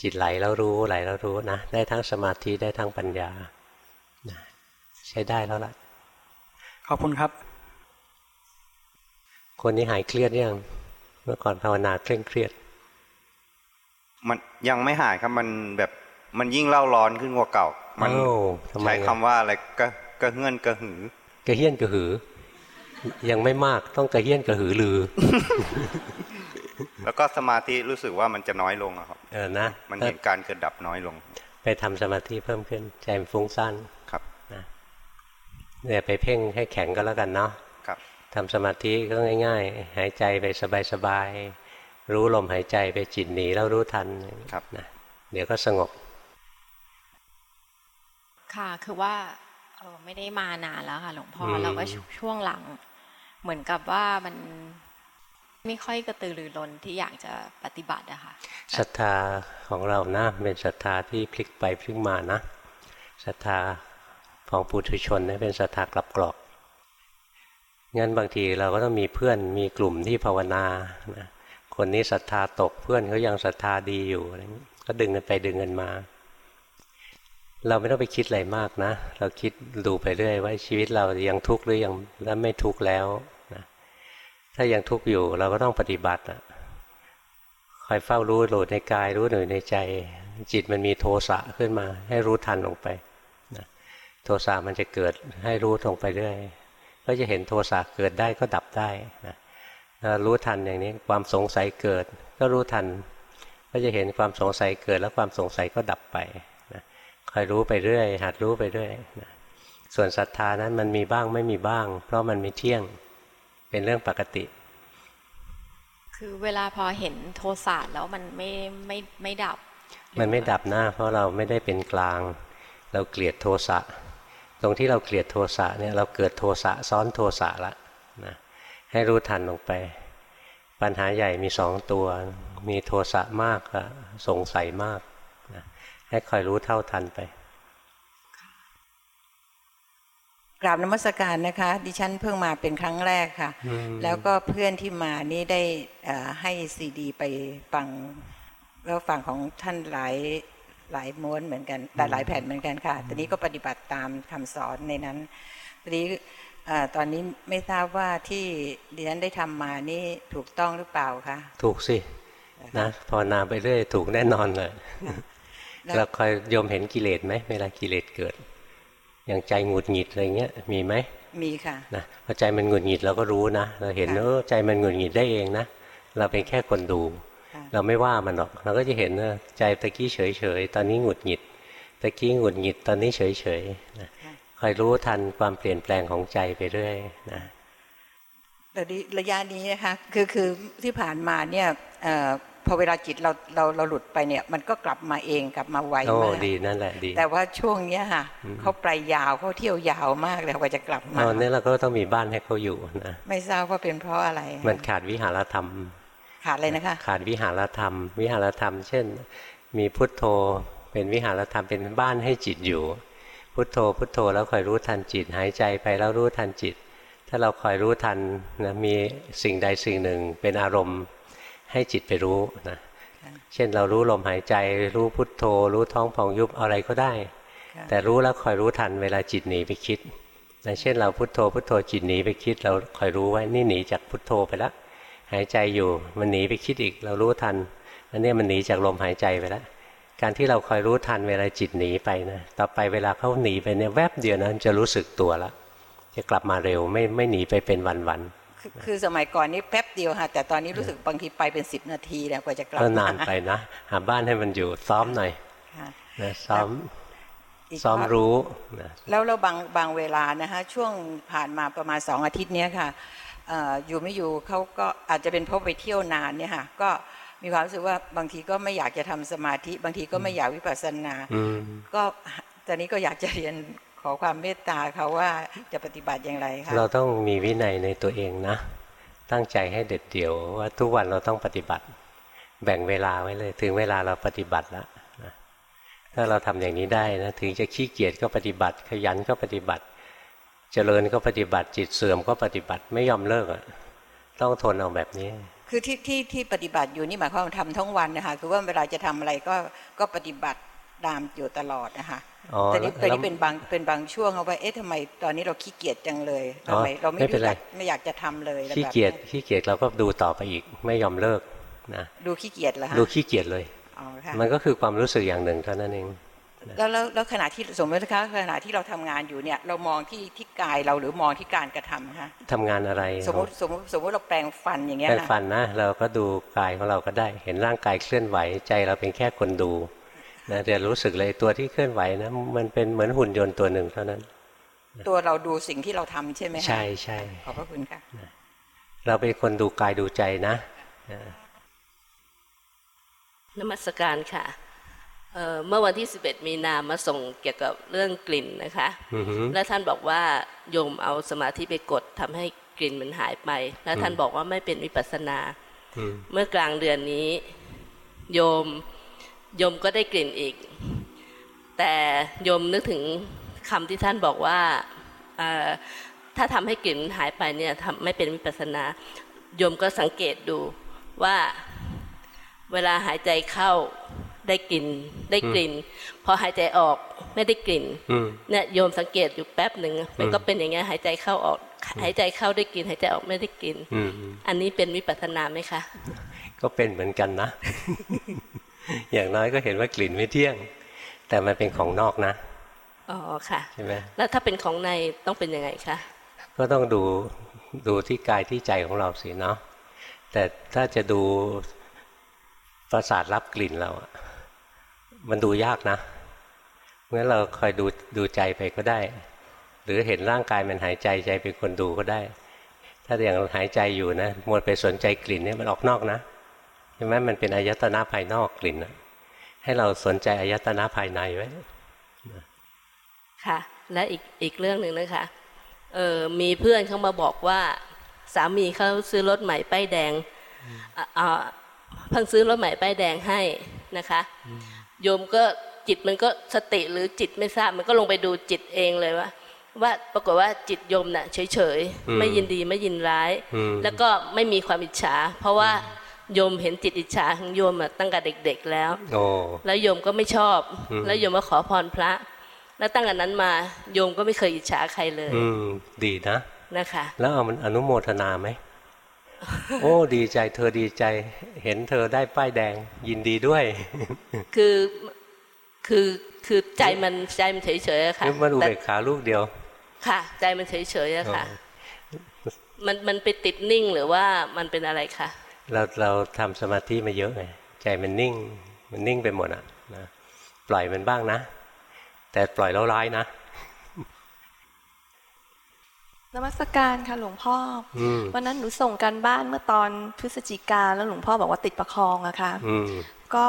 Speaker 1: จิตไหลแล้วรู้ไหลแล้วรู้นะ ได้ทั้งสมาธิได้ทั้งปัญญานะใช้ได้แล้วล่ะ
Speaker 4: ขอบคุณครับ
Speaker 1: คนนี้หายเครียดยังเมื่อก่อนภาวนาเคร่งเครียด
Speaker 5: มันยังไม่หายครับมันแบบมันยิ่งเล่าร้อนขึ้นกว่าเก่า มัน
Speaker 1: อ้าวทำไม
Speaker 5: ใช้
Speaker 1: อะ
Speaker 5: คำว่าอะไรก็ก็เงื่อนกระหือ
Speaker 1: กระเฮี้ยนกระหือ ยังไม่มากต้องกระเฮี้ยนกระหือลือ
Speaker 5: แล้วก็สมาธิรู้สึกว่ามันจะน้อยลงอะครับ
Speaker 1: เออนะ
Speaker 5: มันเห็นการเกิดดับน้อยลง
Speaker 1: ไปทำสมาธิเพิ่มขึ้น ใจมันฟุ้งซ่าน
Speaker 5: ครับ
Speaker 1: เนี่ยไปเพ่งให้แข็งก็แล้วกันเนาะ
Speaker 5: ครับ
Speaker 1: ทำสมาธิก็ง่าย ๆ หายใจไปสบายๆรู้ลมหายใจไปจิตหนีแล้วรู้ทัน
Speaker 5: ครับ
Speaker 1: นะเดี๋ยวก็สงบ
Speaker 6: ค่ะคือว่าเออไม่ได้มานานแล้วค่ะ หลวงพ่อ
Speaker 1: อืม
Speaker 6: เราก็ช่วงหลัง เหมือนกับว่ามัน ไม่ค่อยกระตือรือร้นที่อยากจะปฏิบัติอะคะ
Speaker 1: ศรัทธาของเรานะเป็นศรัทธาที่พลิกไปพลิกมานะศรัทธาของปุถุชนนะเป็นศรัทธากลับกรอกงั้นบางทีเราก็ต้องมีเพื่อนมีกลุ่มที่ภาวนานะคนนี้ศรัทธาตกเพื่อนเขายังศรัทธาดีอยู่อะไรอย่างนี้ก็ดึงกันไปดึงกันมา เราไม่ต้องไปคิดอะไรมากนะ เราคิดดูไปเรื่อยว่าชีวิตเรายังทุกข์หรือยังและไม่ทุกข์แล้ว ถ้ายังทุกข์อยู่เราก็ต้องปฏิบัติคอยเฝ้ารู้รู้ในกายรู้หน่อยในใจ จิตมันมีโทสะขึ้นมา ให้รู้ทันลงไปนะโทสะมันจะเกิดให้รู้ตรงไปเรื่อยก็จะเห็นโทสะเกิดได้ก็ดับได้นะถ้ารู้ทันอย่างนี้ความสงสัยเกิด ก็รู้ทัน ก็จะเห็นความสงสัยเกิดแล้วความสงสัยก็ดับไปนะคอยรู้ไปเรื่อย หัดรู้ไปเรื่อยนะส่วนศรัทธานั้นมันมีบ้างไม่มีบ้าง เพราะมันไม่เที่ยง เป็นเรื่องปกติ
Speaker 6: คือเวลาพอเห็นโทสะแล้วมันไม่ไม่ไม่ดับ
Speaker 1: มันไม่ดับหน้า เพราะเราไม่ได้เป็นกลาง เราเกลียดโทสะตรงที่เราเกลียดโทสะเนี่ยเราเกิดโทสะซ้อนโทสะละนะให้รู้ทันลงไป ปัญหาใหญ่มีสองตัว มีโทสะมากกับสงสัยมากนะให้คอยรู้เท่าทันไป
Speaker 7: กราบนมัสการนะคะ ดิฉันเพิ่งมาเป็นครั้งแรกค่ะ
Speaker 1: อืม
Speaker 7: แล้วก็เพื่อนที่มานี่ได้เอ่อให้ซีดี ไปฟังแล้วฟังของท่านหลายหลายม้วนเหมือนกันแต่หลายแผ่นเหมือนกันค่ะตอนนี้ก็ปฏิบัติตามคำสอนในนั้นตอนนี้เอ่อตอนนี้ไม่ทราบว่าที่ดิฉันได้ทำมานี่ถูกต้องหรือเปล่าคะ
Speaker 1: ถูกสินะภาวนาไปเรื่อยถูกแน่นอนเลย
Speaker 7: แล้ว
Speaker 1: เราคอยโยมเห็นกิเลสไหมเวลากิเลสเกิด อย่างใจหงุดหงิดอะไรเงี้ยมีไหม
Speaker 7: มีค่ะ
Speaker 1: นะพอใจมันหงุดหงิดเราก็รู้นะเราเห็น
Speaker 7: ค่ะ
Speaker 1: เออใจมันหงุดหงิดได้เองนะเราเป็นแค่คนดู
Speaker 7: ค่ะ
Speaker 1: เราไม่ว่ามันหรอก เราก็จะเห็นว่าใจตะกี้เฉยเฉยๆตอนนี้หงุดหงิดตะกี้หงุดหงิดตอนนี้เฉยเฉยๆนะคอยรู้ทันความเปลี่ยนแปลงของใจไปเรื่อยนะ
Speaker 7: แต่นี้ระยะนี้นะคะคือคือที่ผ่านมาเนี่ยเอ่อ พอเวลาจิตเราเราเราหลุดไปเนี่ย มันก็กลับมาเองกลับมาไว
Speaker 1: โอ้
Speaker 7: มาก
Speaker 1: ดีนั่นแหละดี
Speaker 7: แต่ว่าช่วงเนี้ยค่ะเขาไปยาวเขาเที่ยวยาวมากแล้วกว่าจะกลับมา
Speaker 1: ตอนนี้เราก็ต้องมีบ้านให้เขาอยู่นะ
Speaker 7: ไม่ทราบว่าเป็นเพราะอะไร
Speaker 1: มันขาดวิหารธรรม
Speaker 7: ขาดเลยนะคะ
Speaker 1: ขาดวิหารธรรม วิหารธรรม เช่น มีพุทโธเป็นวิหารธรรมเป็นบ้านให้จิตอยู่ พุทโธ พุทโธแล้วคอยรู้ทันจิต หายใจไปแล้วรู้ทันจิต ถ้าถ้าเราคอยรู้ทันนะมีสิ่งใดสิ่งหนึ่งเป็นอารมณ์ ให้จิตไปรู้นะเช่นเรารู้ลมหายใจ รู้พุทโธ รู้ท้องพองยุบอะไรก็ได้
Speaker 7: ค่ะ
Speaker 1: แต่รู้แล้วคอยรู้ทันเวลาจิตหนีไปคิดนะเช่นเราพุทโธพุทโธจิตหนีไปคิด เราคอยรู้ไว้นี่หนีจากพุทโธไปแล้วหายใจอยู่มันหนีไปคิดอีก เรารู้ทันอันเนี้ยมันหนีจากลมหายใจไปแล้วการที่เราคอยรู้ทันเวลาจิตหนีไปนะต่อไปเวลาเขาหนีไปเนี่ยแวบเดียวนั้นจะรู้สึกตัวแล้วจะกลับมาเร็วไม่ไม่หนีไปเป็นวัน
Speaker 7: คือ คือสมัยก่อนนี่แป๊บเดียวค่ะแต่ตอนนี้รู้สึกบางทีไปเป็นสิบนาทีแล้วกว่าจะก
Speaker 1: ๆ
Speaker 7: ลับ
Speaker 1: ก็
Speaker 7: ม
Speaker 1: นานไปนะหาบ้านให้มันอยู่ซ้อมหน่อย
Speaker 7: ค่ะ
Speaker 1: นะซ้อม
Speaker 7: อีก
Speaker 1: ซ้อม
Speaker 7: ข้
Speaker 1: รู้นะ
Speaker 7: แล้วเราบางบางเวลานะคะช่วงผ่านมาประมาณสองอาทิตย์เนี้ยค่ะเอ่ออยู่ไม่อยู่เขาก็อาจจะเป็นเพราะไปเที่ยวนานเนี่ยค่ะก็มีความรู้สึกว่าบางทีก็ไม่อยากจะทำสมาธิ บางทีก็ไม่อยากวิปัสสนา
Speaker 1: อืม
Speaker 7: ก็ตอนนี้ก็อยากจะเรียน ขอความเมตตาเขาว่าจะปฏิบัติอย่างไรคะ
Speaker 1: เราต้องมีวินัยในตัวเองนะ ตั้งใจให้เด็ดเดี่ยวว่าทุกวันเราต้องปฏิบัติ แบ่งเวลาไว้เลย ถึงเวลาเราปฏิบัติแล้วนะถ้าเราทำอย่างนี้ได้นะถึงจะขี้เกียจก็ปฏิบัติ ขยันก็ปฏิบัติ เจริญก็ปฏิบัติ จิตเสื่อมก็ปฏิบัติไม่ยอมเลิกอะต้องทนเอาแบบนี้
Speaker 7: คือที่ที่ที่ปฏิบัติอยู่นี่หมายความว่าทำทั้งวันนะคะคือว่าเวลาจะทำอะไรก็ก็ปฏิบัติ ตามอยู่ตลอดนะคะ
Speaker 1: อ๋อ
Speaker 7: แต่นี้
Speaker 1: แล้ว
Speaker 7: แต่นี้เป็นบางเป็นบางช่วงเอาไว้เอ๊ะทำไมตอนนี้เราขี้เกียจจังเลยทำไม
Speaker 1: อ๋อ
Speaker 7: เราไม่
Speaker 1: ไม่เป็นไร
Speaker 7: รู้จักไม่อยากจะทำเลยอะไร
Speaker 1: ขี้
Speaker 7: แบบ
Speaker 1: เกียจ
Speaker 7: นี้
Speaker 1: ขี้เกียจเราก็ดูต่อไปอีกไม่ยอมเลิกนะ
Speaker 7: ดูขี้เกียจเหรอฮะ
Speaker 1: ดูขี้เกียจเลย
Speaker 7: อ๋อค่ะ
Speaker 1: มันก็คือความรู้สึกอย่างหนึ่งเท่านั้นเอง
Speaker 7: แล้วแล้วแล้วขณะที่สมมตินะคะขณะที่เราทำงานอยู่เนี่ยเรามองที่ที่กายเราหรือมองที่การกระทำคะ
Speaker 1: ทำงานอะไร
Speaker 7: สมมติสมมติสมมติเราแปลงฟันอย่างเงี้ย
Speaker 1: แปรง
Speaker 7: ค่ะ
Speaker 1: ฟันนะเราก็ดูกายของเราก็ได้ เห็นร่างกายเคลื่อนไหวใจเราเป็นแค่คนดู นะแต่รู้สึกเลยตัวที่เคลื่อนไหวนะมันเป็นเหมือนหุ่นยนต์ตัวหนึ่งเท่านั้น
Speaker 7: ตัวเราดูสิ่งที่เราทำใช่ไหมคะ
Speaker 1: ใช่ใช่
Speaker 7: ขอบพระคุณค่ะ
Speaker 1: เราเป็นคนดูกายดูใจนะนะ
Speaker 8: นมัสการค่ะเอ่อเมื่อวันที่ 11 มีนามาส่งเกี่ยวกับเรื่องกลิ่นนะคะ
Speaker 1: อือหือ
Speaker 8: และท่านบอกว่าโยมเอาสมาธิไปกดทำให้กลิ่นมันหายไป และท่านบอกว่าไม่เป็นวิปัสสนา
Speaker 1: อืม
Speaker 8: เมื่อกลางเดือนนี้ โยม โยมก็ได้กลิ่นอีก แต่โยมนึกถึงคำที่ท่านบอกว่าเอ่อถ้าทำให้กลิ่นหายไปเนี่ยทำไม่เป็นวิปัสสนาโยมก็สังเกตดูว่าเวลาหายใจเข้าได้กลิ่นได้กลิ่น พอหายใจออกไม่ได้กลิ่น
Speaker 1: อืม
Speaker 8: เนี่ยโยมสังเกตอยู่แป๊บหนึ่งมันก็เป็นอย่างเงี้ยหายใจเข้าออก หายใจเข้าได้กลิ่นหายใจออกไม่ได้กลิ่น
Speaker 1: อืม
Speaker 8: อันนี้เป็นวิปัสสนาไหมคะ
Speaker 1: ก็เป็นเหมือนกันนะ อย่างน้อยก็เห็นว่ากลิ่นไม่เที่ยง แต่มันเป็นของนอกนะ
Speaker 8: อ๋อค่ะ
Speaker 1: ใช่ไหม
Speaker 8: แล้วถ้าเป็นของในต้องเป็นยังไงคะ
Speaker 1: ก็ต้องดูดูที่กายที่ใจของเราสิเนาะแต่ถ้าจะดูประสาทรับกลิ่นเราอะมันดูยากนะงั้นเราคอยดูดูใจไปก็ได้ หรือเห็นร่างกายมันหายใจใจเป็นคนดูก็ได้ ถ้าอย่างหายใจอยู่นะมัวไปสนใจกลิ่นเนี่ยมันออกนอกนะ ใช่ไหมมันเป็นอายตนะภายนอกกลิ่นนะให้เราสนใจอายตนะภายในไว้
Speaker 8: ค่ะ และอีกอีกเรื่องหนึ่งนะคะเออมีเพื่อนเขามาบอกว่า สามีเขาซื้อรถใหม่ป้ายแดงอะอ่าเพิ่งซื้อรถใหม่ป้ายแดงให้นะคะโยมก็จิตมันก็สติหรือจิตไม่ทราบมันก็ลงไปดูจิตเองเลยว่าว่าปรากฏว่าจิตโยมน่ะเฉยเฉยๆ
Speaker 1: อืม
Speaker 8: ไม่ยินดีไม่ยินร้าย
Speaker 1: อืม
Speaker 8: แล้วก็ไม่มีความอิจฉา เพราะว่า โยมเห็นจิตอิจฉาของโยมอะตั้งแต่เด็ก ๆ แล้ว
Speaker 1: โอ้
Speaker 8: แล้วโยมก็ไม่ชอบ
Speaker 1: อืม
Speaker 8: แล้วโยมมาขอพรพระ แล้วตั้งแต่นั้นมาโยมก็ไม่เคยอิจฉาใครเลย
Speaker 1: อืมดีนะ
Speaker 8: นะคะ
Speaker 1: แล้วเอามันอนุโมทนาไหมโอ้ดีใจ เธอดีใจ เห็นเธอได้ป้ายแดง ยินดีด้วย
Speaker 8: คือคือคือใจมันใจมันเฉยๆอะค่ะ
Speaker 1: นี่มันอุ
Speaker 8: แต่
Speaker 1: เบกขาลูกเดียว
Speaker 8: ค่ะ ใจมันเฉยๆอะค่ะ
Speaker 1: อ๋อ
Speaker 8: มันมันไปติดนิ่งหรือว่ามันเป็นอะไรคะ
Speaker 1: เราเราทำสมาธิมาเยอะไงใจมันนิ่ง มันนิ่งไปหมดอะนะปล่อยมันบ้างนะ แต่ปล่อยแล้วร้ายนะ
Speaker 9: นมัสการค่ะหลวงพ่ออ
Speaker 1: อืม
Speaker 9: วันนั้นหนูส่งกันบ้านเมื่อตอนพฤศจิกาแล้วหลวงพ่อบอกว่าติดประคองอะค่ะ
Speaker 1: อืม
Speaker 9: ก็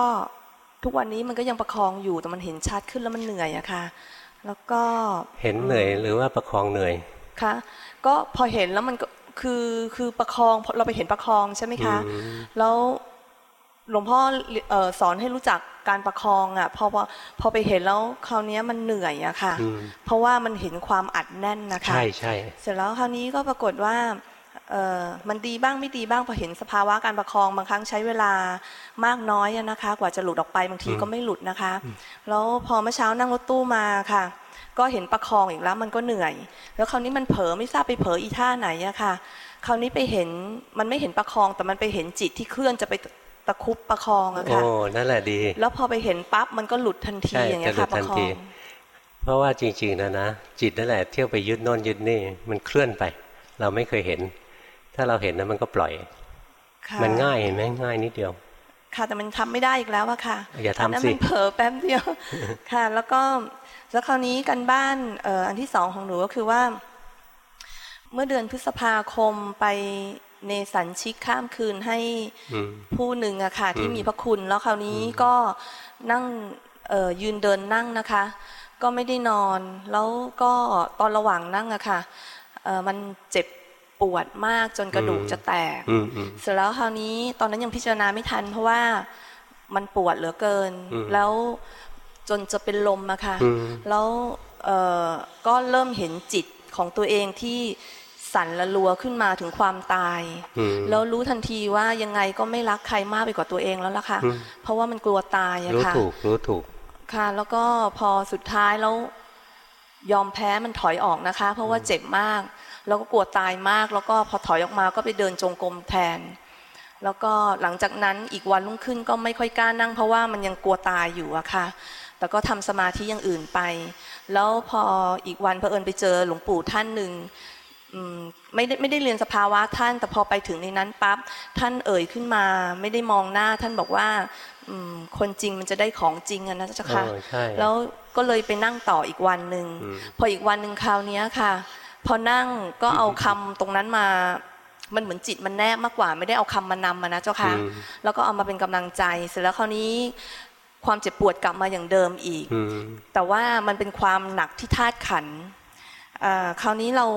Speaker 9: ทุกวันนี้มันก็ยังประคองอยู่แต่มันเห็นชัดขึ้นแล้วมันเหนื่อยอะค่ะ แล้วก็
Speaker 1: เห็นเหนื่อยหรือว่าประคองเหนื่อย
Speaker 9: ค่ะก็พอเห็นแล้วมันก็ คือคือประคองเราไปเห็นประคองใช่ไหมคะ
Speaker 1: อืม
Speaker 9: แล้วหลวงพ่อเอ่อสอนให้รู้จักการประคองอะพอพอพอไปเห็นแล้วคราวเนี้ยมันเหนื่อยอะค่ะ
Speaker 1: อืม
Speaker 9: เพราะว่ามันเห็นความอัดแน่นนะคะ
Speaker 1: ใช่ใช่
Speaker 9: เสร็จแล้วคราวนี้ก็ปรากฏว่าเออมันดีบ้างไม่ดีบ้างพอเห็นสภาวะการประคองบางครั้งใช้เวลามากน้อยอะนะคะ กว่าจะหลุดออกไปบางทีก็ไม่หลุดนะคะ แล้วพอเมื่อเช้านั่งรถตู้มาค่ะ ก็เห็นประคองอีกแล้วมันก็เหนื่อย แล้วคราวนี้มันเผลอไม่ทราบไปเผลออีท่าไหนอะค่ะ คราวนี้ไปเห็นมันไม่เห็นประคองแต่มันไปเห็นจิตที่เคลื่อนจะไปตะคุบประคองอะ
Speaker 1: โอ้
Speaker 9: ค่ะ
Speaker 1: นั่นแหละดี
Speaker 9: แล้วพอไปเห็นปั๊บมันก็หลุดทันที
Speaker 1: ใช่
Speaker 9: อย่างเงี้ย
Speaker 1: จะหลุ
Speaker 9: ค่ะ
Speaker 1: ด
Speaker 9: ป
Speaker 1: ทั
Speaker 9: ระ
Speaker 1: น
Speaker 9: คอ
Speaker 1: ที
Speaker 9: ง
Speaker 1: เพราะว่าจริงๆนะนะจิตนั่นแหละเที่ยวไปยึดโน่นยึดนี่มันเคลื่อนไป เราไม่เคยเห็น ถ้าเราเห็นนะมันก็ปล่อย
Speaker 9: ค่ะ
Speaker 1: มันง่ายเห็นไหมง่ายนิดเดียว
Speaker 9: ค่ะ แต่มันทำไม่ได้อีกแล้วอะค่ะ
Speaker 1: อย่าทำ
Speaker 9: นนั้น
Speaker 1: สิ
Speaker 9: มันเผลอแป๊บเดียวค่ะ แล้วก็แล้วคราวนี้กันบ้านเอ่ออันที่สองของหนูก็คือว่า เมื่อเดือนพฤษภาคมไปเนสันชิกข้ามคืนให้
Speaker 1: อืม
Speaker 9: ผู้หนึ่งอะค่ะ ที่
Speaker 1: อืม
Speaker 9: มีพระคุณแล้วคราวนี้ก็นั่งเอ่อยืนเดินนั่งนะคะ ก็ไม่ได้นอน แล้วก็ตอนระหว่างนั่งอะค่ะเอ่อมันเจ็บ ปวดมากจนกระดูกจะแตก
Speaker 1: อืมอืม
Speaker 9: เสร็จแล้วคราวนี้ตอนนั้นยังพิจารณาไม่ทัน เพราะว่ามันปวดเหลือเกิน
Speaker 1: อืม
Speaker 9: แล้วจนจะเป็นลมอะค่ะ
Speaker 1: อืม
Speaker 9: แล้วเอ่อก็เริ่มเห็นจิตของตัวเองที่สั่นละลัวขึ้นมาถึงความตาย
Speaker 1: อืม
Speaker 9: แล้วรู้ทันทีว่ายังไงก็ไม่รักใครมากไปกว่าตัวเองแล้วล่ะค่ะ
Speaker 1: อืม
Speaker 9: เพราะว่ามันกลัวตายอะ
Speaker 1: รู้
Speaker 9: ค่ะ
Speaker 1: ถูกรู้ถูก
Speaker 9: ค่ะ แล้วก็พอสุดท้ายแล้วยอมแพ้มันถอยออกนะคะ เพราะว่าเจ็บมาก แล้วก็กลัวตายมาก แล้วก็พอถอยออกมาก็ไปเดินจงกรมแทน แล้วก็หลังจากนั้นอีกวันรุ่งขึ้นก็ไม่ค่อยกล้านั่ง เพราะว่ามันยังกลัวตายอยู่อะค่ะ แต่ก็ทำสมาธิอย่างอื่นไป แล้วพออีกวันเผอิญไปเจอหลวงปู่ท่านหนึ่งอืมไม่ได้ไม่ได้เรียนสภาวะท่าน แต่พอไปถึงในนั้นปั๊บท่านเอ่ยขึ้นมา ไม่ได้มองหน้าท่านบอกว่าอืมคนจริงมันจะได้ของจริงอะนะเจ้าค่ะ
Speaker 1: เออใช่
Speaker 9: แล้วก็เลยไปนั่งต่ออีกวันหนึ่ง
Speaker 1: อืม
Speaker 9: พออีกวันหนึ่งคราวเนี้ยค่ะ พอนั่งก็เอาคำตรงนั้นมา มันเหมือนจิตมันแนบมากกว่า ไม่ได้เอาคำมานำมานะเจ้าค่ะ
Speaker 1: อืม
Speaker 9: แล้วก็เอามาเป็นกำลังใจ เสร็จแล้วคราวนี้ความเจ็บปวดกลับมาอย่างเดิมอีก
Speaker 1: อืม
Speaker 9: แต่ว่ามันเป็นความหนักที่ธาตุขันธ์อ่าคราวนี้เรา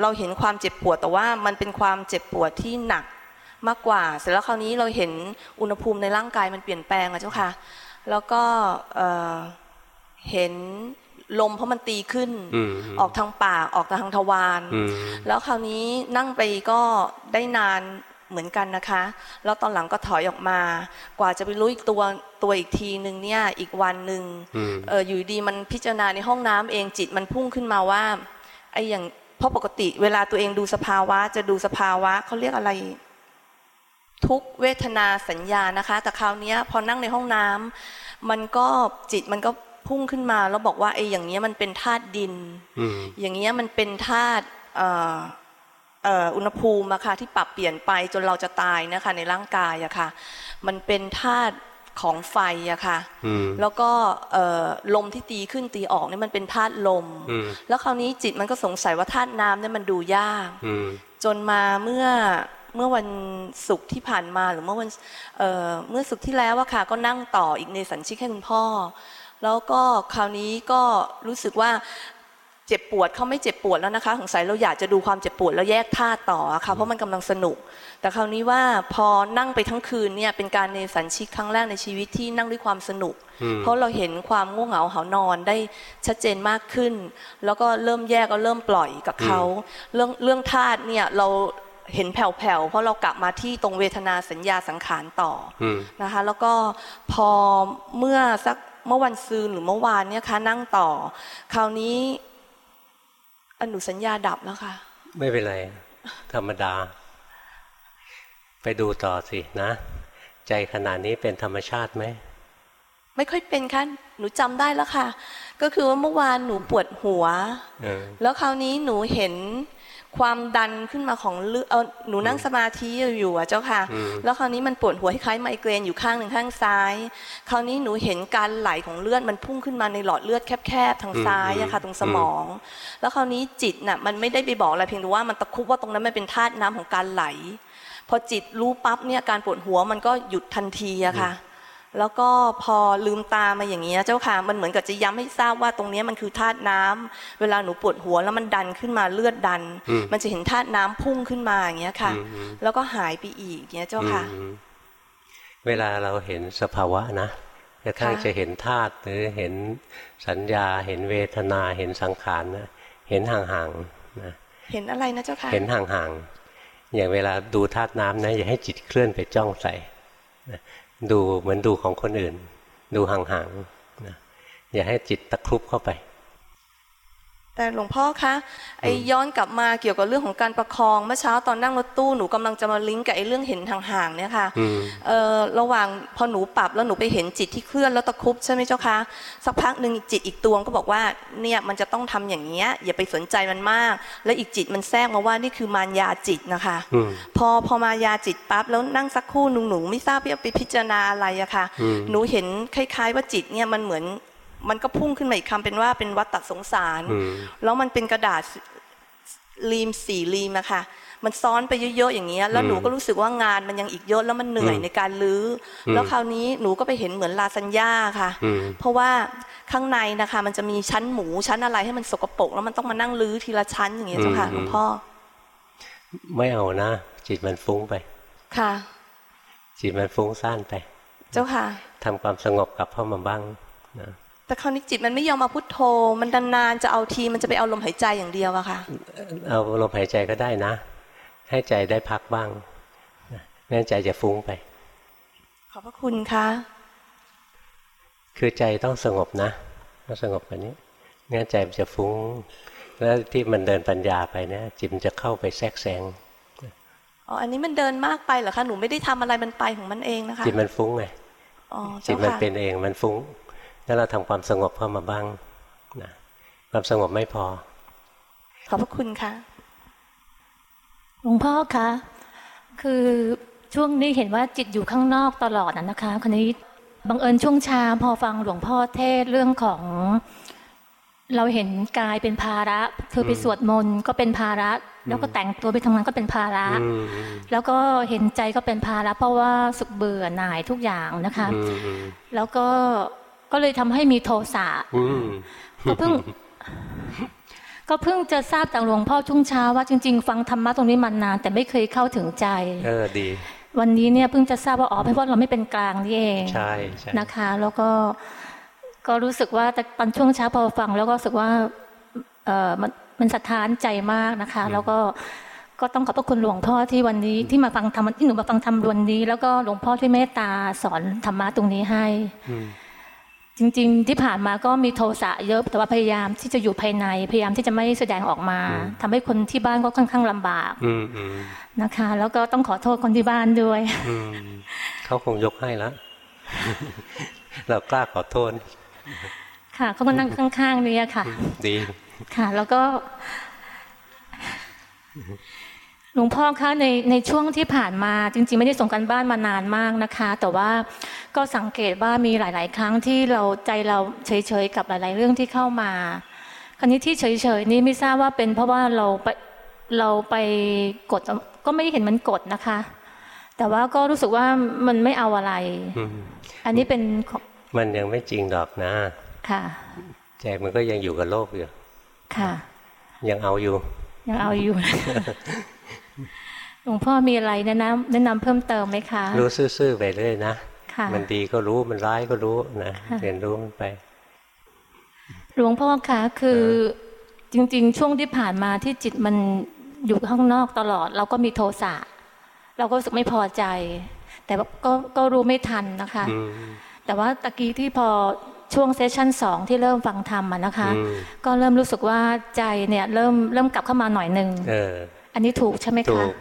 Speaker 9: เราเห็นความเจ็บปวดแต่ว่ามันเป็นความเจ็บปวดที่หนักมากกว่า เสร็จแล้วคราวนี้เราเห็นอุณหภูมิในร่างกายมันเปลี่ยนแปลงอะเจ้าค่ะ แล้วก็เอ่อเห็น ลมเพราะมันตีขึ้น
Speaker 1: อืม
Speaker 9: ออกทางปากออกทางทวาร
Speaker 1: อืม
Speaker 9: แล้วคราวนี้นั่งไปก็ได้นานเหมือนกันนะคะ แล้วตอนหลังก็ถอยออกมา กว่าจะไปรู้อีกตัวตัวอีกทีหนึ่งเนี่ยอีกวันหนึ่ง
Speaker 1: อืม
Speaker 9: เอออยู่ดีมันพิจารณาในห้องน้ำเองจิตมันพุ่งขึ้นมาว่าไอ้อย่างเพราะปกติเวลาตัวเองดูสภาวะ จะดูสภาวะเขาเรียกอะไร ทุกเวทนาสัญญานะคะ แต่คราวเนี้ยพอนั่งในห้องน้ำมันก็จิตมันก็ พุ่งขึ้นมาแล้วบอกว่าไอ้อย่างเนี้ยมันเป็นธาตุดิน
Speaker 1: อืม
Speaker 9: อย่างเงี้ยมันเป็นธาตุเอ่อเอ่ออุณหภูมิอะค่ะที่ปรับเปลี่ยนไปจนเราจะตายนะคะในร่างกายอะค่ะ มันเป็นธาตุของไฟอะค่ะ
Speaker 1: อืม
Speaker 9: แล้วก็เอ่อลมที่ตีขึ้นตีออกเนี่ยมันเป็นธาตุลม
Speaker 1: อืม
Speaker 9: แล้วคราวนี้จิตมันก็สงสัยว่าธาตุน้ำเนี่ยมันดูยาก
Speaker 1: อืม
Speaker 9: จนมาเมื่อเมื่อวันศุกร์ที่ผ่านมาหรือเมื่อวันเอ่อเมื่อศุกร์ที่แล้วอะค่ะ ก็นั่งต่ออีกในสัญชิกให้คุณพ่อ แล้วก็คราวนี้ก็รู้สึกว่าเจ็บปวดเขาไม่เจ็บปวดแล้วนะคะสงสัยเราอยากจะดูความเจ็บปวดแล้วแยกท่าต่ออะค่ะเพราะมันกำลังสนุก แต่คราวนี้ว่าพอนั่งไปทั้งคืนเนี่ยเป็นการในสัญชิกครั้งแรกในชีวิตที่นั่งด้วยความสนุก
Speaker 1: อืม
Speaker 9: เพราะเราเห็นความง่วงเหงาหานอนได้ชัดเจนมากขึ้น แล้วก็เริ่มแยกก็เริ่มปล่อยกับเขาเรื่องเรื่องธาตุเนี่ยเราเห็นแผ่วๆ เพราะเรากลับมาที่ตรงเวทนาสัญญาสังขารต่ออ
Speaker 1: อืม
Speaker 9: นะคะ แล้วก็พอเมื่อสัก เมื่อวันซืนหรือเมื่อวานเนี่ยคะนั่งต่อ คราวนี้อนุสัญญาดับแล้วค่ะ
Speaker 1: ไม่เป็นไร ธรรมดา ไปดูต่อสินะ ใจขนาดนี้เป็นธรรมชาติไหม
Speaker 9: ไม่ค่อยเป็นค่ะหนูจำได้แล้วค่ะ ก็คือว่าเมื่อวานหนูปวดหัว
Speaker 1: เออ
Speaker 9: แล้วคราวนี้หนูเห็น ความดันขึ้นมาของเลือดเออหนูนั่งสมาธิอยู่อะเจ้าค่ะ
Speaker 1: อืม
Speaker 9: แล้วคราวนี้มันปวดหัวคล้ายๆไมเกรนอยู่ข้างหนึ่งข้างซ้าย คราวนี้หนูเห็นการไหลของเลือดมันพุ่งขึ้นมาในหลอดเลือดแคบๆทางซ้ายอะค่ะตรงสมอง แล้วคราวนี้จิตน่ะมันไม่ได้ไปบอกอะไรเพียงแต่ว่ามันตะคุบว่าตรงนั้นมันเป็นธาตุน้ำของการไหล พอจิตรู้ปั๊บเนี่ยการปวดหัวมันก็หยุดทันทีอะค่ะ แล้วก็พอลืมตามาอย่างเงี้ยเจ้าค่ะ มันเหมือนกับจะย้ำให้ทราบว่าตรงเนี้ยมันคือธาตุน้ำเวลาหนูปวดหัวแล้วมันดันขึ้นมาเลือดดัน
Speaker 1: อืม
Speaker 9: มันจะเห็นธาตุน้ำพุ่งขึ้นมาอย่างเงี้ยค่ะ
Speaker 1: อืมอืม
Speaker 9: แล้วก็หายไปอีกอย่างเงี้ยเจ้าค่ะ
Speaker 1: อืมเวลาเราเห็นสภาวะนะกระทั่ง
Speaker 9: ค่ะ
Speaker 1: จะเห็นธาตุหรือเห็นสัญญา เห็นเวทนาเห็นสังขารนะเห็นห่างๆนะ
Speaker 9: เห็นอะไรนะเจ้าค่ะ
Speaker 1: เห็นห่างๆอย่างเวลาดูธาตุน้ำนะอย่าให้จิตเคลื่อนไปจ้องใส่นะ ดูเหมือนดูของคนอื่น ดูห่างๆนะอย่าให้จิตตะครุบเข้าไป
Speaker 9: แต่หลวงพ่อคะไอ้ย้อนกลับมาเกี่ยวกับเรื่องของการประคองเมื่อเช้าตอนนั่งรถตู้หนูกำลังจะมาลิงก์กับไอ้เรื่องเห็นห่างๆเนี่ยค่ะ
Speaker 1: อืม
Speaker 9: เอ่อระหว่างพอหนูปรับแล้วหนูไปเห็นจิตที่เคลื่อนแล้วตะครุบใช่ไหมเจ้าคะสักพักหนึ่งจิตอีกดวงก็บอกว่าเนี่ยมันจะต้องทำอย่างเงี้ยอย่าไปสนใจมันมาก แล้วอีกจิตมันแทรกมาว่านี่คือมารยาจิตนะคะ
Speaker 1: อืม
Speaker 9: พอพอมายาจิตปั๊บแล้วนั่งสักครู่หนึ่งหนูไม่ทราบว่าไปพิจารณาอะไรอะค่ะ
Speaker 1: อืม
Speaker 9: หนูเห็นคล้าย ๆ ว่าจิตเนี่ยมันเหมือน มันก็พุ่งขึ้นมาอีกคำเป็นว่าเป็นวัฏฏสงสาร
Speaker 1: อืม
Speaker 9: แล้วมันเป็นกระดาษรีมสี่รีมอะค่ะมันซ้อนไปเยอะๆอย่างเงี้ยแล้วหนูก็รู้สึกว่างานมันยังอีกเยอะแล้วมันเหนื่อย
Speaker 1: อืม
Speaker 9: ในการลื้ออ
Speaker 1: ม
Speaker 9: แล้วคราวนี้หนูก็ไปเห็นเหมือนลาซานญ่าค่ะ
Speaker 1: อืม
Speaker 9: เพราะว่าข้างในนะคะ มันจะมีชั้นหมูชั้นอะไรให้มันสกปรกแล้วมันต้องมานั่งลื้อทีละชั้นอย่างเงี้ยเจ้าค่ะ
Speaker 1: อืม
Speaker 9: หลวงพ่อ
Speaker 1: ไม่เอานะ จิตมันฟุ้งไป
Speaker 9: ค่ะ
Speaker 1: จิตมันฟุ้งซ่านไป
Speaker 9: เจ้าค่ะ
Speaker 1: ทำความสงบกลับเข้ามาบ้างนะ
Speaker 9: แต่คราวนี้จิตมันไม่ยอมมาพุทโธ มันนานๆจะเอาทีมันจะไปเอาลมหายใจอย่างเดียวอะค่ะ
Speaker 1: เอาลมหายใจก็ได้นะ ให้ใจได้พักบ้างนะไม่งั้นใจจะฟุ้งไป
Speaker 9: ขอบพระคุณค่ะ
Speaker 1: คือใจต้องสงบนะต้องสงบแบบนี้งั้นใจมันจะฟุ้ง แล้วที่มันเดินปัญญาไปเนี่ยจิตมันจะเข้าไปแทรกแซง
Speaker 9: อ๋ออันนี้มันเดินมากไปเหรอคะหนูไม่ได้ทำอะไรมันไปของมันเองนะคะ
Speaker 1: จิตมันฟุ้งไง
Speaker 9: อ๋อ
Speaker 1: จิ
Speaker 9: เจ้า
Speaker 1: ตมัน
Speaker 9: ค่ะ
Speaker 1: เป็นเองมันฟุ้ง แล้วเราทำความสงบเข้ามาบ้างนะความสงบไม่พอ
Speaker 9: ขอบพระคุณค่ะ
Speaker 10: หลวงพ่อคะคือช่วงนี้เห็นว่าจิตอยู่ข้างนอกตลอดนะนะคะคนนี้บังเอิญช่วงเช้าพอฟังหลวงพ่อเทศน์เรื่องของเราเห็นกายเป็นภาระ คือไป
Speaker 1: อืม
Speaker 10: สวดมนต์ก็เป็นภาระ แล้วก็แต่งตัวไปทำงานก็เป็นภาระ
Speaker 1: อืม
Speaker 10: แล้วก็เห็นใจก็เป็นภาระ เพราะว่าสึกเบื่อหน่ายทุกอย่างนะคะ
Speaker 1: อืมอืม
Speaker 10: แล้วก็ ก็เลยทำให้มีโทสะ
Speaker 1: อืม
Speaker 10: ก็เพิ่ง ก็เพิ่งจะทราบจากหลวงพ่อช่วงเช้าว่าจริง ๆ ฟังธรรมะตรงนี้มานาน แต่ไม่เคยเข้าถึงใจ
Speaker 1: เออดี
Speaker 10: วันนี้เนี่ยเพิ่งจะทราบว่าอ๋อเพราะว่าเราไม่เป็นกลางนี่เอง
Speaker 1: ใช่ใช่
Speaker 10: นะคะ แล้วก็ก็รู้สึกว่าแต่ตอนช่วงเช้าพอฟัง แล้วก็รู้สึกว่าเออมันมันสะท้านใจมากนะคะ แล้วก็ก็ต้องขอบพระคุณหลวงพ่อที่วันนี้ที่มาฟังธรรมที่หนูมาฟังธรรมวันนี้ แล้วก็หลวงพ่อที่เมตตาสอนธรรมะตรงนี้ให้
Speaker 1: อืม
Speaker 10: จริงๆ ที่ผ่านมาก็มีโทสะเยอะแต่ว่าพยายามที่จะอยู่ภายในพยายามที่จะไม่แสดงออกมาทำให้คนที่บ้านก็ค่อนข้างลำบาก
Speaker 1: อืมอืม
Speaker 10: นะคะ แล้วก็ต้องขอโทษคนที่บ้านด้วย
Speaker 1: อืมเขาคงยกให้แล้วเรากล้าขอโทษ
Speaker 10: ค่ะเขาก็นั่งข้างๆนี่ค่ะ
Speaker 1: ดี
Speaker 10: ค่ะ แล้วก็ หลวงพ่อคะในในช่วงที่ผ่านมาจริง ๆ ไม่ได้ส่งกันบ้านมานานมากนะคะ แต่ว่าก็สังเกตว่ามีหลาย ๆ ครั้งที่เราใจเราเฉย ๆ กับหลาย ๆ เรื่องที่เข้ามา คราวนี้ที่เฉย ๆ นี่ไม่ทราบว่าเป็นเพราะว่าเราไปเราไปกดก็ไม่เห็นมันกดนะคะ แต่ว่าก็รู้สึกว่ามันไม่เอาอะไร
Speaker 1: อืม
Speaker 10: อันนี้เป็นของ
Speaker 1: มันยังไม่จริงดอกนะ
Speaker 10: ค่ะ
Speaker 1: ใจมันก็ยังอยู่กับโลกอยู่
Speaker 10: ค่ะ
Speaker 1: ยังเอาอยู่
Speaker 10: ยังเอาอยู่ หลวงพ่อมีอะไรแนะนำแนะนำเพิ่มเติมไหมคะ
Speaker 1: รู้ซื่อๆไปเรื่อยนะ
Speaker 10: ค่ะ
Speaker 1: มันดีก็รู้มันร้ายก็รู้นะ
Speaker 10: ค่ะ
Speaker 1: เรียนรู้มันไป
Speaker 10: หลวงพ่อคะคือจริง ๆ ช่วงที่ผ่านมาที่จิตมันอยู่ข้างนอกตลอด เราก็มีโทสะเราก็รู้สึกไม่พอใจ แต่ว่าก็ก็รู้ไม่ทันนะคะ
Speaker 1: อืม
Speaker 10: แต่ว่าตะกี้ที่พอช่วงเซสชั่นสองที่เริ่มฟังธรรมอะนะคะ
Speaker 1: อืม
Speaker 10: ก็เริ่มรู้สึกว่าใจเนี่ยเริ่มเริ่มกลับเข้ามาหน่อยหนึ่ง
Speaker 1: เออ
Speaker 10: อันนี้ถูกใช่ไหม
Speaker 1: ถู
Speaker 10: คะ
Speaker 1: ก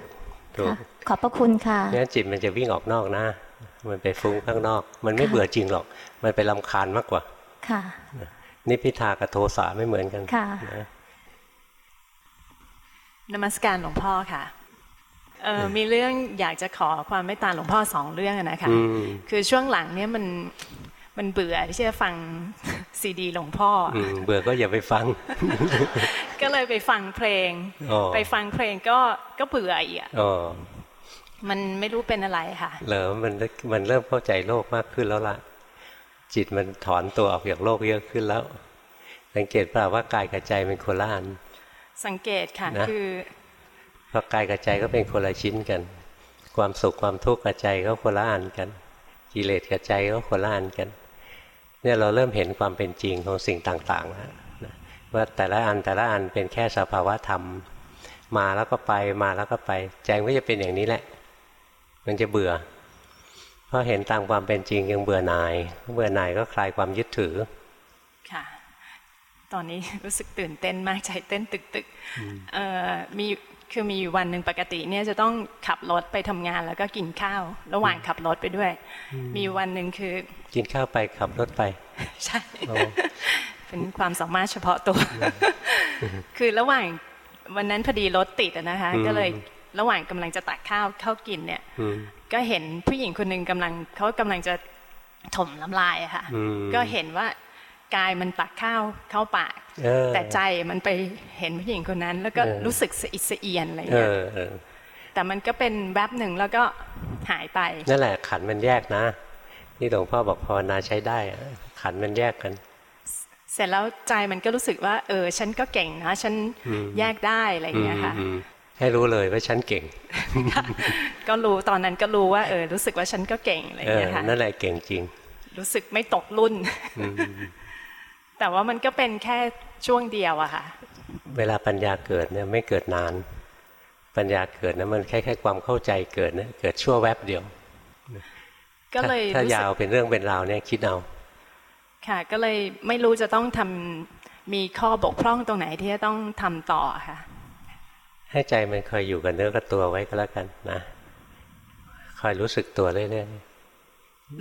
Speaker 1: ถูก
Speaker 10: ค่ะขอบพระคุณค่ะ
Speaker 1: งั้นจิตมันจะวิ่งออกนอกนะ มันไปฟุ้งข้างนอก มันไม่
Speaker 10: ค่ะ
Speaker 1: เบื่อจริงหรอก มันไปลำคาญมากกว่า
Speaker 10: ค่ะ
Speaker 1: นิพพิทากับโทสะไม่เหมือนกัน
Speaker 10: ค่ะ
Speaker 1: นะ
Speaker 11: นมัสการหลวงพ่อค่ะเอ่อมีเรื่องอยากจะขอความเมตตาหลวงพ่อสองเรื่องอะนะคะ
Speaker 1: อืม
Speaker 11: คือช่วงหลังเนี่ยมัน มันเบื่อที่จะฟังซีดีหลวงพ่ออ
Speaker 1: อืมเบื่อก็อย่าไปฟัง
Speaker 11: ก็เลยไปฟังเพลง
Speaker 1: อ๋อ
Speaker 11: ไปฟังเพลงก็ก็เบื่ออีกอะ
Speaker 1: อ๋อ
Speaker 11: มันไม่รู้เป็นอะไรค่ะ
Speaker 1: เหรอมันมันเริ่มเข้าใจโลกมากขึ้นแล้วล่ะ จิตมันถอนตัวออกจากโลกเยอะขึ้นแล้ว สังเกตเปล่าว่ากายกับใจเป็นคนละอัน
Speaker 11: สังเกตค่ะ
Speaker 1: นะ
Speaker 11: คือ
Speaker 1: เพราะกายกับใจก็เป็นคนละชิ้นกัน ความสุขความทุกข์กับใจก็คนละอันกันกิเลสกับใจก็คนละอันกัน เนี่ยเราเริ่มเห็นความเป็นจริงของสิ่งต่างๆแล้วนะว่าแต่ละอันแต่ละอันเป็นแค่สภาวะธรรม มาแล้วก็ไปมาแล้วก็ไปใจมันก็จะเป็นอย่างนี้แหละ มันจะเบื่อเพราะเห็นตามความเป็นจริงยังเบื่อหน่าย เบื่อหน่ายก็คลายความยึดถือ
Speaker 11: ค่ะตอนนี้รู้สึกตื่นเต้นมากใจเต้นตึกตึกๆเอ่อมี คือมีอยู่วันหนึ่งปกติเนี่ยจะต้องขับรถไปทำงานแล้วก็กินข้าว ระหว่างขับรถไปด้วย มีวันหนึ่งคือ
Speaker 1: กินข้าวไปขับรถไป
Speaker 11: ใช่
Speaker 1: โอ้
Speaker 11: เป็นความสามารถเฉพาะตัว คือระหว่างวันนั้นพอดีรถติดอะนะคะ
Speaker 1: อืม
Speaker 11: ก็เลยระหว่างกำลังจะตักข้าวเข้ากินเนี่ย
Speaker 1: อืม
Speaker 11: ก็เห็นผู้หญิงคนหนึ่งกำลังเขากำลังจะถมน้ำลายอะค่ะ
Speaker 1: อืม
Speaker 11: ก็เห็นว่า กายมันตักข้าวเข้าปาก
Speaker 1: เออ
Speaker 11: แต่ใจมันไปเห็นผู้หญิงคนนั้น แล้วก็
Speaker 1: เออ
Speaker 11: รู้สึกสะอิดสะเอียนอะไร
Speaker 1: เอ
Speaker 11: เงี้ย
Speaker 1: อเออ
Speaker 11: แต่มันก็เป็นแวบหนึ่งแล้วก็หายไป
Speaker 1: นั่นแหละขันธ์มันแยกนะ นี่หลวงพ่อบอกภาวนาใช้ได้อะขันธ์มันแยกกัน
Speaker 11: เสร็จแล้วใจมันก็รู้สึกว่า เออ ฉันก็เก่งนะ ฉัน
Speaker 1: อืม
Speaker 11: แยกได้อะไรเงี้ยค่ะ
Speaker 1: อืมอืมให้รู้เลยว่าฉันเก่ง
Speaker 11: ก็รู้ตอนนั้นก็รู้ว่าเออรู้สึกว่าฉันก็เก่งอะไร
Speaker 1: เออ
Speaker 11: เงี้ยค่ะ
Speaker 1: นั่นแหละเก่งจริง
Speaker 11: รู้สึกไม่ตกรุ่น
Speaker 1: อืม
Speaker 11: แต่ว่ามันก็เป็นแค่ช่วงเดียวอะค่ะ
Speaker 1: เวลาปัญญาเกิดเนี่ยไม่เกิดนาน ปัญญาเกิดนะมันแค่แค่ความเข้าใจเกิดนะเกิดชั่วแวบเดียว
Speaker 11: ก็เลย
Speaker 1: ถ้า
Speaker 11: รู้สึ
Speaker 1: ยากวเป็นเรื่องเป็นราวเนี่ยคิดเอา
Speaker 11: ค่ะ ก็เลยไม่รู้จะต้องทำมีข้อบกพร่องตรงไหนที่จะต้องทำต่อค่ะ
Speaker 1: ให้ใจมันคอยอยู่กับเนื้อกับตัวไว้ก็แล้วกันนะคอยรู้สึกตัวเรื่อย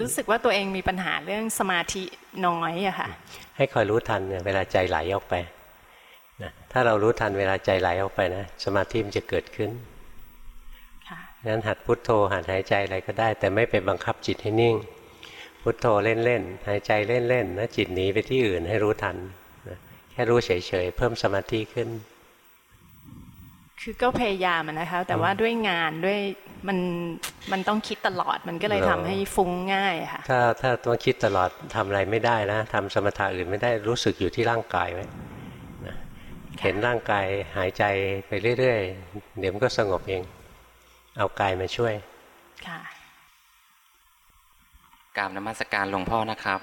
Speaker 11: รู้สึกว่าตัวเองมีปัญหาเรื่องสมาธิน้อยอะค่ะ
Speaker 1: ๆให้คอยรู้ทันเนี่ยเวลาใจไหลออกไปนะถ้าเรารู้ทันเวลาใจไหลออกไปนะสมาธิมันจะเกิดขึ้น
Speaker 11: ค่ะ
Speaker 1: งั้นหัดพุทโธหัดหายใจอะไรก็ได้ แต่ไม่ไปบังคับจิตให้นิ่ง พุทโธเล่นๆหายใจเล่นๆนะจิตหนีไปที่อื่นให้รู้ทันนะแค่รู้เฉยๆเพิ่มสมาธิขึ้น
Speaker 11: คือก็พยายามอะนะคะ แต่ว่าด้วยงานด้วยมันมันต้องคิดตลอดมันก็เลย
Speaker 1: เหรอ
Speaker 11: ทำให้ฟุ้งง่ายอะค่ะ
Speaker 1: ถ้าถ้าต้องคิดตลอดทำอะไรไม่ได้นะทำสมถะอื่นไม่ได้รู้สึกอยู่ที่ร่างกายไว้นะเห็นร่างกายหายใจไปเรื่อยๆเดี๋ยวมันก็สงบเอง เอากายมาช่วย
Speaker 11: ค่ะ
Speaker 12: กราบนมัสการหลวงพ่อนะครับ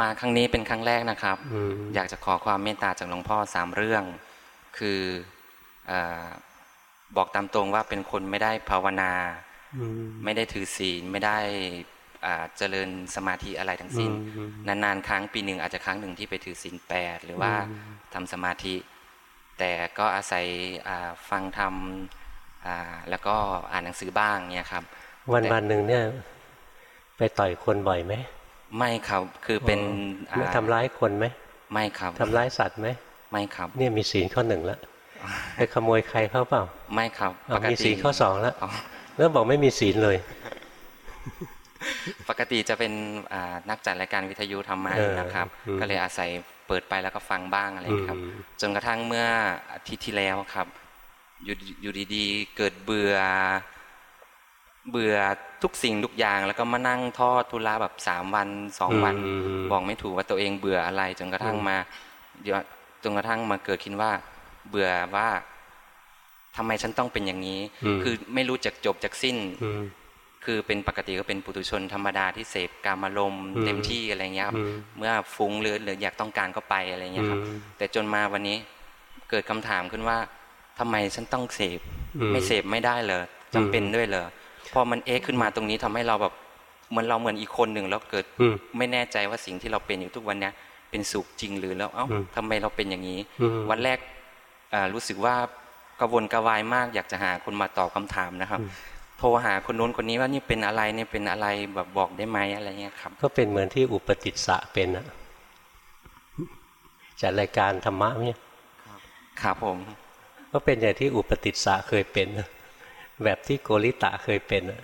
Speaker 12: มาครั้งนี้เป็นครั้งแรกนะครับ
Speaker 1: อืม
Speaker 12: อยากจะขอความเมตตาจากหลวงพ่อสามเรื่อง คือเออ บอกตามตรงว่าเป็นคนไม่ได้ภาวนา
Speaker 1: อืม
Speaker 12: ไม่ได้ถือศีลไม่ได้อ่าเจริญสมาธิอะไรทั้งสิ้น
Speaker 1: อืม
Speaker 12: นานๆครั้งปีหนึ่งอาจจะครั้งหนึ่งที่ไปถือศีลแปดหรือว่า
Speaker 1: อืม
Speaker 12: ทำสมาธิ แต่ก็อาศัยอ่าฟังธรรมอ่าแล้วก็อ่านหนังสือบ้างเนี่ยครับ
Speaker 1: วัน
Speaker 12: แต่
Speaker 1: วันหนึ่งเนี่ยไปต่อยคนบ่อยไหม
Speaker 12: ไม่ครับคือเป็น
Speaker 1: อ๋อไม่
Speaker 12: อ่า
Speaker 1: ทำร้ายคนไหม
Speaker 12: ไม่ครับ
Speaker 1: ทำร้ายสัตว์ไหม
Speaker 12: ไม่ครับ
Speaker 1: เนี่ยมีศีลข้อหนึ่งแล้ว ไปขโมยใครเข้าเปล่า
Speaker 12: ไม่ครับ
Speaker 1: อ้าวมีศีลข้อสองแล้ว
Speaker 12: อ๋อ
Speaker 1: แล้วบอกไม่มีศีลเลย
Speaker 12: ปกติจะเป็นอ่านักจัดรายการวิทยุธรรมะ
Speaker 1: เออ
Speaker 12: นะครับ
Speaker 1: อืม
Speaker 12: ก็เลยอาศัยเปิดไปแล้วก็ฟังบ้างอะไรครับ
Speaker 1: อืม
Speaker 12: จนกระทั่งเมื่ออาทิตย์ที่แล้วครับอยู่อยู่ดีๆเกิดเบื่อเบื่อทุกสิ่งทุกอย่างแล้วก็มานั่งทอดทุระแบบสามวันสองวัน
Speaker 1: อืม
Speaker 12: บอกไม่ถูกว่าตัวเองเบื่ออะไร จนกระทั่ง
Speaker 1: อืม
Speaker 12: มาเดี๋ยวจนกระทั่งมาเกิดคิดว่า เบื่อว่าทำไมฉันต้องเป็นอย่างนี้
Speaker 1: อืม
Speaker 12: คือไม่รู้จักจบจากสิ้น
Speaker 1: อืม
Speaker 12: คือเป็นปกติก็เป็นปุถุชนธรรมดาที่เสพกามารมณ์
Speaker 1: อืม
Speaker 12: เต็มที่อะไรเงี้ยครับ
Speaker 1: อืม
Speaker 12: เมื่อฟุ้งหรือหรืออยากต้องการก็ไปอะไรเงี้ยครับ
Speaker 1: อืม
Speaker 12: แต่จนมาวันนี้เกิดคำถามขึ้นว่าทำไมฉันต้องเสพ
Speaker 1: อืม
Speaker 12: ไม่เสพไม่ได้เลยจำเป็นด้วยเหรอ พอมันเอ๊ะขึ้นมาตรงนี้ทำให้เราแบบเหมือนเราเหมือนอีกคนหนึ่งแล้วเกิด
Speaker 1: อืม
Speaker 12: ไม่แน่ใจว่าสิ่งที่เราเป็นอยู่ทุกวันเนี้ยเป็นสุขจริงหรือแล้วเอ้า
Speaker 1: อืม
Speaker 12: ทำไมเราเป็นอย่างนี้
Speaker 1: อืม
Speaker 12: วันแรกอ่า รู้สึกว่ากระวนกระวายมากอยากจะหาคนมาตอบคำถามนะครับ โทรหาคนนู้นคนนี้ว่านี่เป็นอะไรเนี่ยเป็นอะไรแบบบอกได้ไหมอะไรเงี้ยครับ
Speaker 1: ก็เป็นเหมือนที่อุปติสสะเป็นอะจัดรายการธรรมะเนี่ย
Speaker 12: ครับผม
Speaker 1: ก็เป็นอย่างที่อุปติสสะเคยเป็นอะแบบที่โกริตะเคยเป็นอะ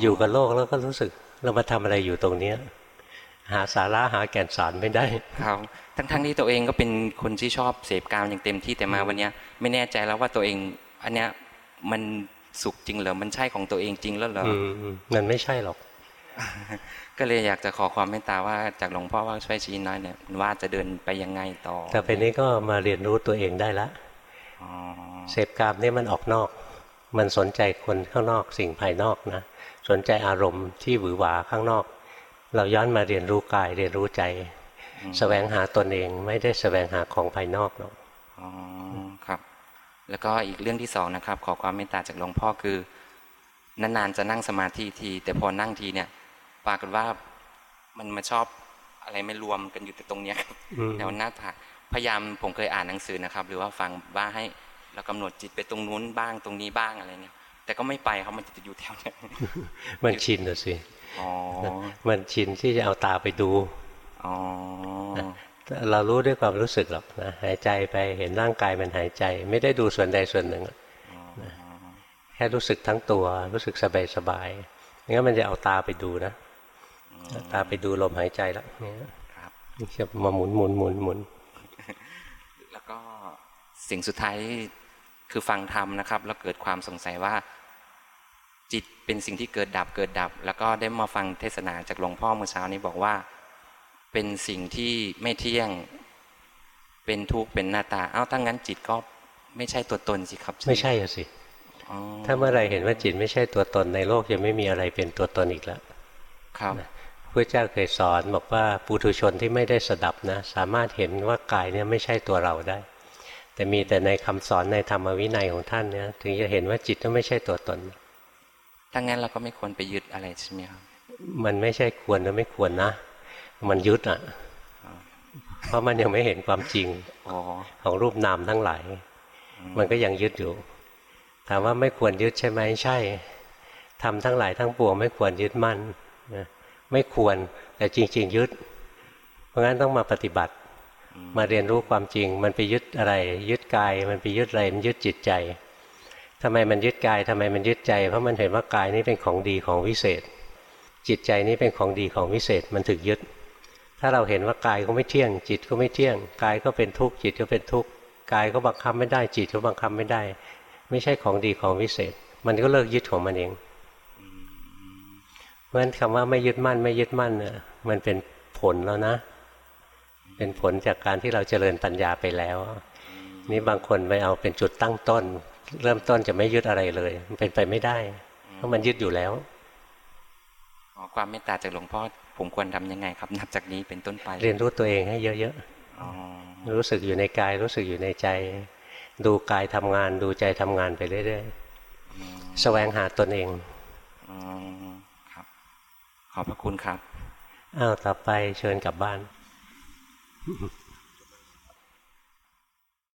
Speaker 1: อยู่กับโลกแล้วก็รู้สึกเรามาทำอะไรอยู่ตรงเนี้ยหาสาระหาแก่นสารไม่ได้
Speaker 12: ครับ ทั้งทั้งที่ตัวเองก็เป็นคนที่ชอบเสพกามอย่างเต็มที่แต่มาวันเนี้ยไม่แน่ใจแล้วว่าตัวเองอันเนี้ยมันสุขจริงเหรอมันใช่ของตัวเองจริงแล้วเหรอ
Speaker 1: อืมอืมมันไม่ใช่หรอก
Speaker 12: ก็เลยอยากจะขอความเมตตาว่าจากหลวงพ่อว่าช่วยชี้น้อยเนี่ยว่าจะเดินไปยังไงต่อ
Speaker 1: แต่ไปนี้ก็มาเรียนรู้ตัวเองได้ละ
Speaker 12: อ๋อ
Speaker 1: เสพกามเนี่ยมันออกนอก มันสนใจคนข้างนอกสิ่งภายนอกนะสนใจอารมณ์ที่หวือหวาข้างนอก เราย้อนมาเรียนรู้กายเรียนรู้ใจส แสวงหาตนเองไม่ได้สแสวงหาของภายนอกหรอก
Speaker 12: อ๋อครับ แล้วก็อีกเรื่องที่สองนะครับ ขอความเมตตาจากหลวงพ่อคือนานๆจะนั่งสมาธิที แต่พอนั่งทีเนี่ย ปรากฏว่ามันมาชอบอะไรไม่รวมกันอยู่แต่ตรงเนี้ยครับ
Speaker 1: อืม
Speaker 12: แถวหน้าผากพยายามผมเคยอ่านหนังสือนะครับ หรือว่าฟังบ้างให้เรากำหนดจิตไปตรงนู้นบ้างตรงนี้บ้างอะไรเนี่ยแต่ก็ไม่ไปครับมันจะอยู่แถวเนี้ย
Speaker 1: มันชินน่ะสิ
Speaker 12: อ๋อ
Speaker 1: มันชินที่จะเอาตาไปดู
Speaker 12: อ๋อ
Speaker 1: เรารู้ด้วยความรู้สึกหรอกนะหายใจไปเห็นร่างกายมันหายใจ ไม่ได้ดูส่วนใดส่วนหนึ่งหรอกนะแค่รู้สึกทั้งตัวรู้สึกสบายสบายๆงั้นมันจะเอาตาไปดูนะเอาตาไปดูลมหายใจแล้วเนี่ยจะมาหมุนหมุนหมุนหมุน
Speaker 12: แล้วก็สิ่งสุดท้ายคือฟังธรรมนะครับ แล้วเกิดความสงสัยว่า จิตเป็นสิ่งที่เกิดดับเกิดดับ แล้วก็ได้มาฟังเทศนาจากหลวงพ่อเมื่อเช้านี้บอกว่า เป็นสิ่งที่ไม่เที่ยง เป็นทุกข์เป็นหน้าตา เอ้าถ้างั้นจิตก็ไม่ใช่ตัวตนสิครับ
Speaker 1: ไม่ใช่อะสิ
Speaker 12: อ๋อ
Speaker 1: ถ้าเมื่อไหรเห็นว่าจิตไม่ใช่ตัวตนในโลกจะไม่มีอะไรเป็นตัวตนอีกแล้ว
Speaker 12: ครับ
Speaker 1: พระเจ้าเคยสอนบอกว่าปุถุชนที่ไม่ได้สดับนะ สามารถเห็นว่ากายเนี่ยไม่ใช่ตัวเราได้ แต่มีแต่ในคำสอนในธรรมวินัยของท่านเนี่ยถึงจะเห็นว่าจิตก็ไม่ใช่ตัวตน
Speaker 12: ถ้างั้นเราก็ไม่ควรไปยึดอะไรใช่ไหมครับ
Speaker 1: มันไม่ใช่ควรหรือไม่ควรนะ มันยึดอะ เพราะมันยังไม่เห็นความจริง
Speaker 12: อ
Speaker 1: ของรูปนามทั้งหลาย มันก็ยังยึดอยู่ ถามว่าไม่ควรยึดใช่ไหมใช่ทำทั้งหลายทั้งปวงไม่ควรยึดมั่นไม่ควรแต่จริง ๆ ยึด เพราะงั้นต้องมาปฏิบัติ มาเรียนรู้ความจริง มันไปยึดอะไร ยึดกาย มันไปยึดอะไรมันยึดจิตใจทำไมมันยึดกายทำไมมันยึดใจ เพราะมันเห็นว่ากายนี้เป็นของดีของวิเศษ จิตใจนี้เป็นของดีของวิเศษมันถึกยึด ถ้าเราเห็นว่ากายก็ไม่เที่ยง จิตก็ไม่เที่ยง กายก็เป็นทุกข์จิตก็เป็นทุกข์กายก็บังคับไม่ได้ จิตก็บังคับไม่ได้ ไม่ใช่ของดีของวิเศษ มันก็เลิกยึดของมันเองเพราะฉะนั้นคำว่าไม่ยึดมั่นไม่ยึดมั่นเนี่ยมันเป็นผลแล้วนะ เป็นผลจากการที่เราเจริญปัญญาไปแล้วนี่บางคนไปเอาเป็นจุดตั้งต้น เริ่มต้นจะไม่ยึดอะไรเลย มันเป็นไปไม่ได้ เพราะมันยึดอยู่แล้ว
Speaker 12: ความเมตตาจากหลวงพ่อ ผมควรทำยังไงครับ นับจากนี้เป็นต้นไป
Speaker 1: เรียนรู้ตัวเองให้เยอะ
Speaker 12: อ๋อ
Speaker 1: ๆรู้สึกอยู่ในกายรู้สึกอยู่ในใจ ดูกายทำงาน ดูใจทำงานไปเรื่อยๆแสวงหาตนเอง
Speaker 12: อ๋อครับ ขอบพระคุณครับ
Speaker 1: อ้าวต่อไปเชิญกลับบ้าน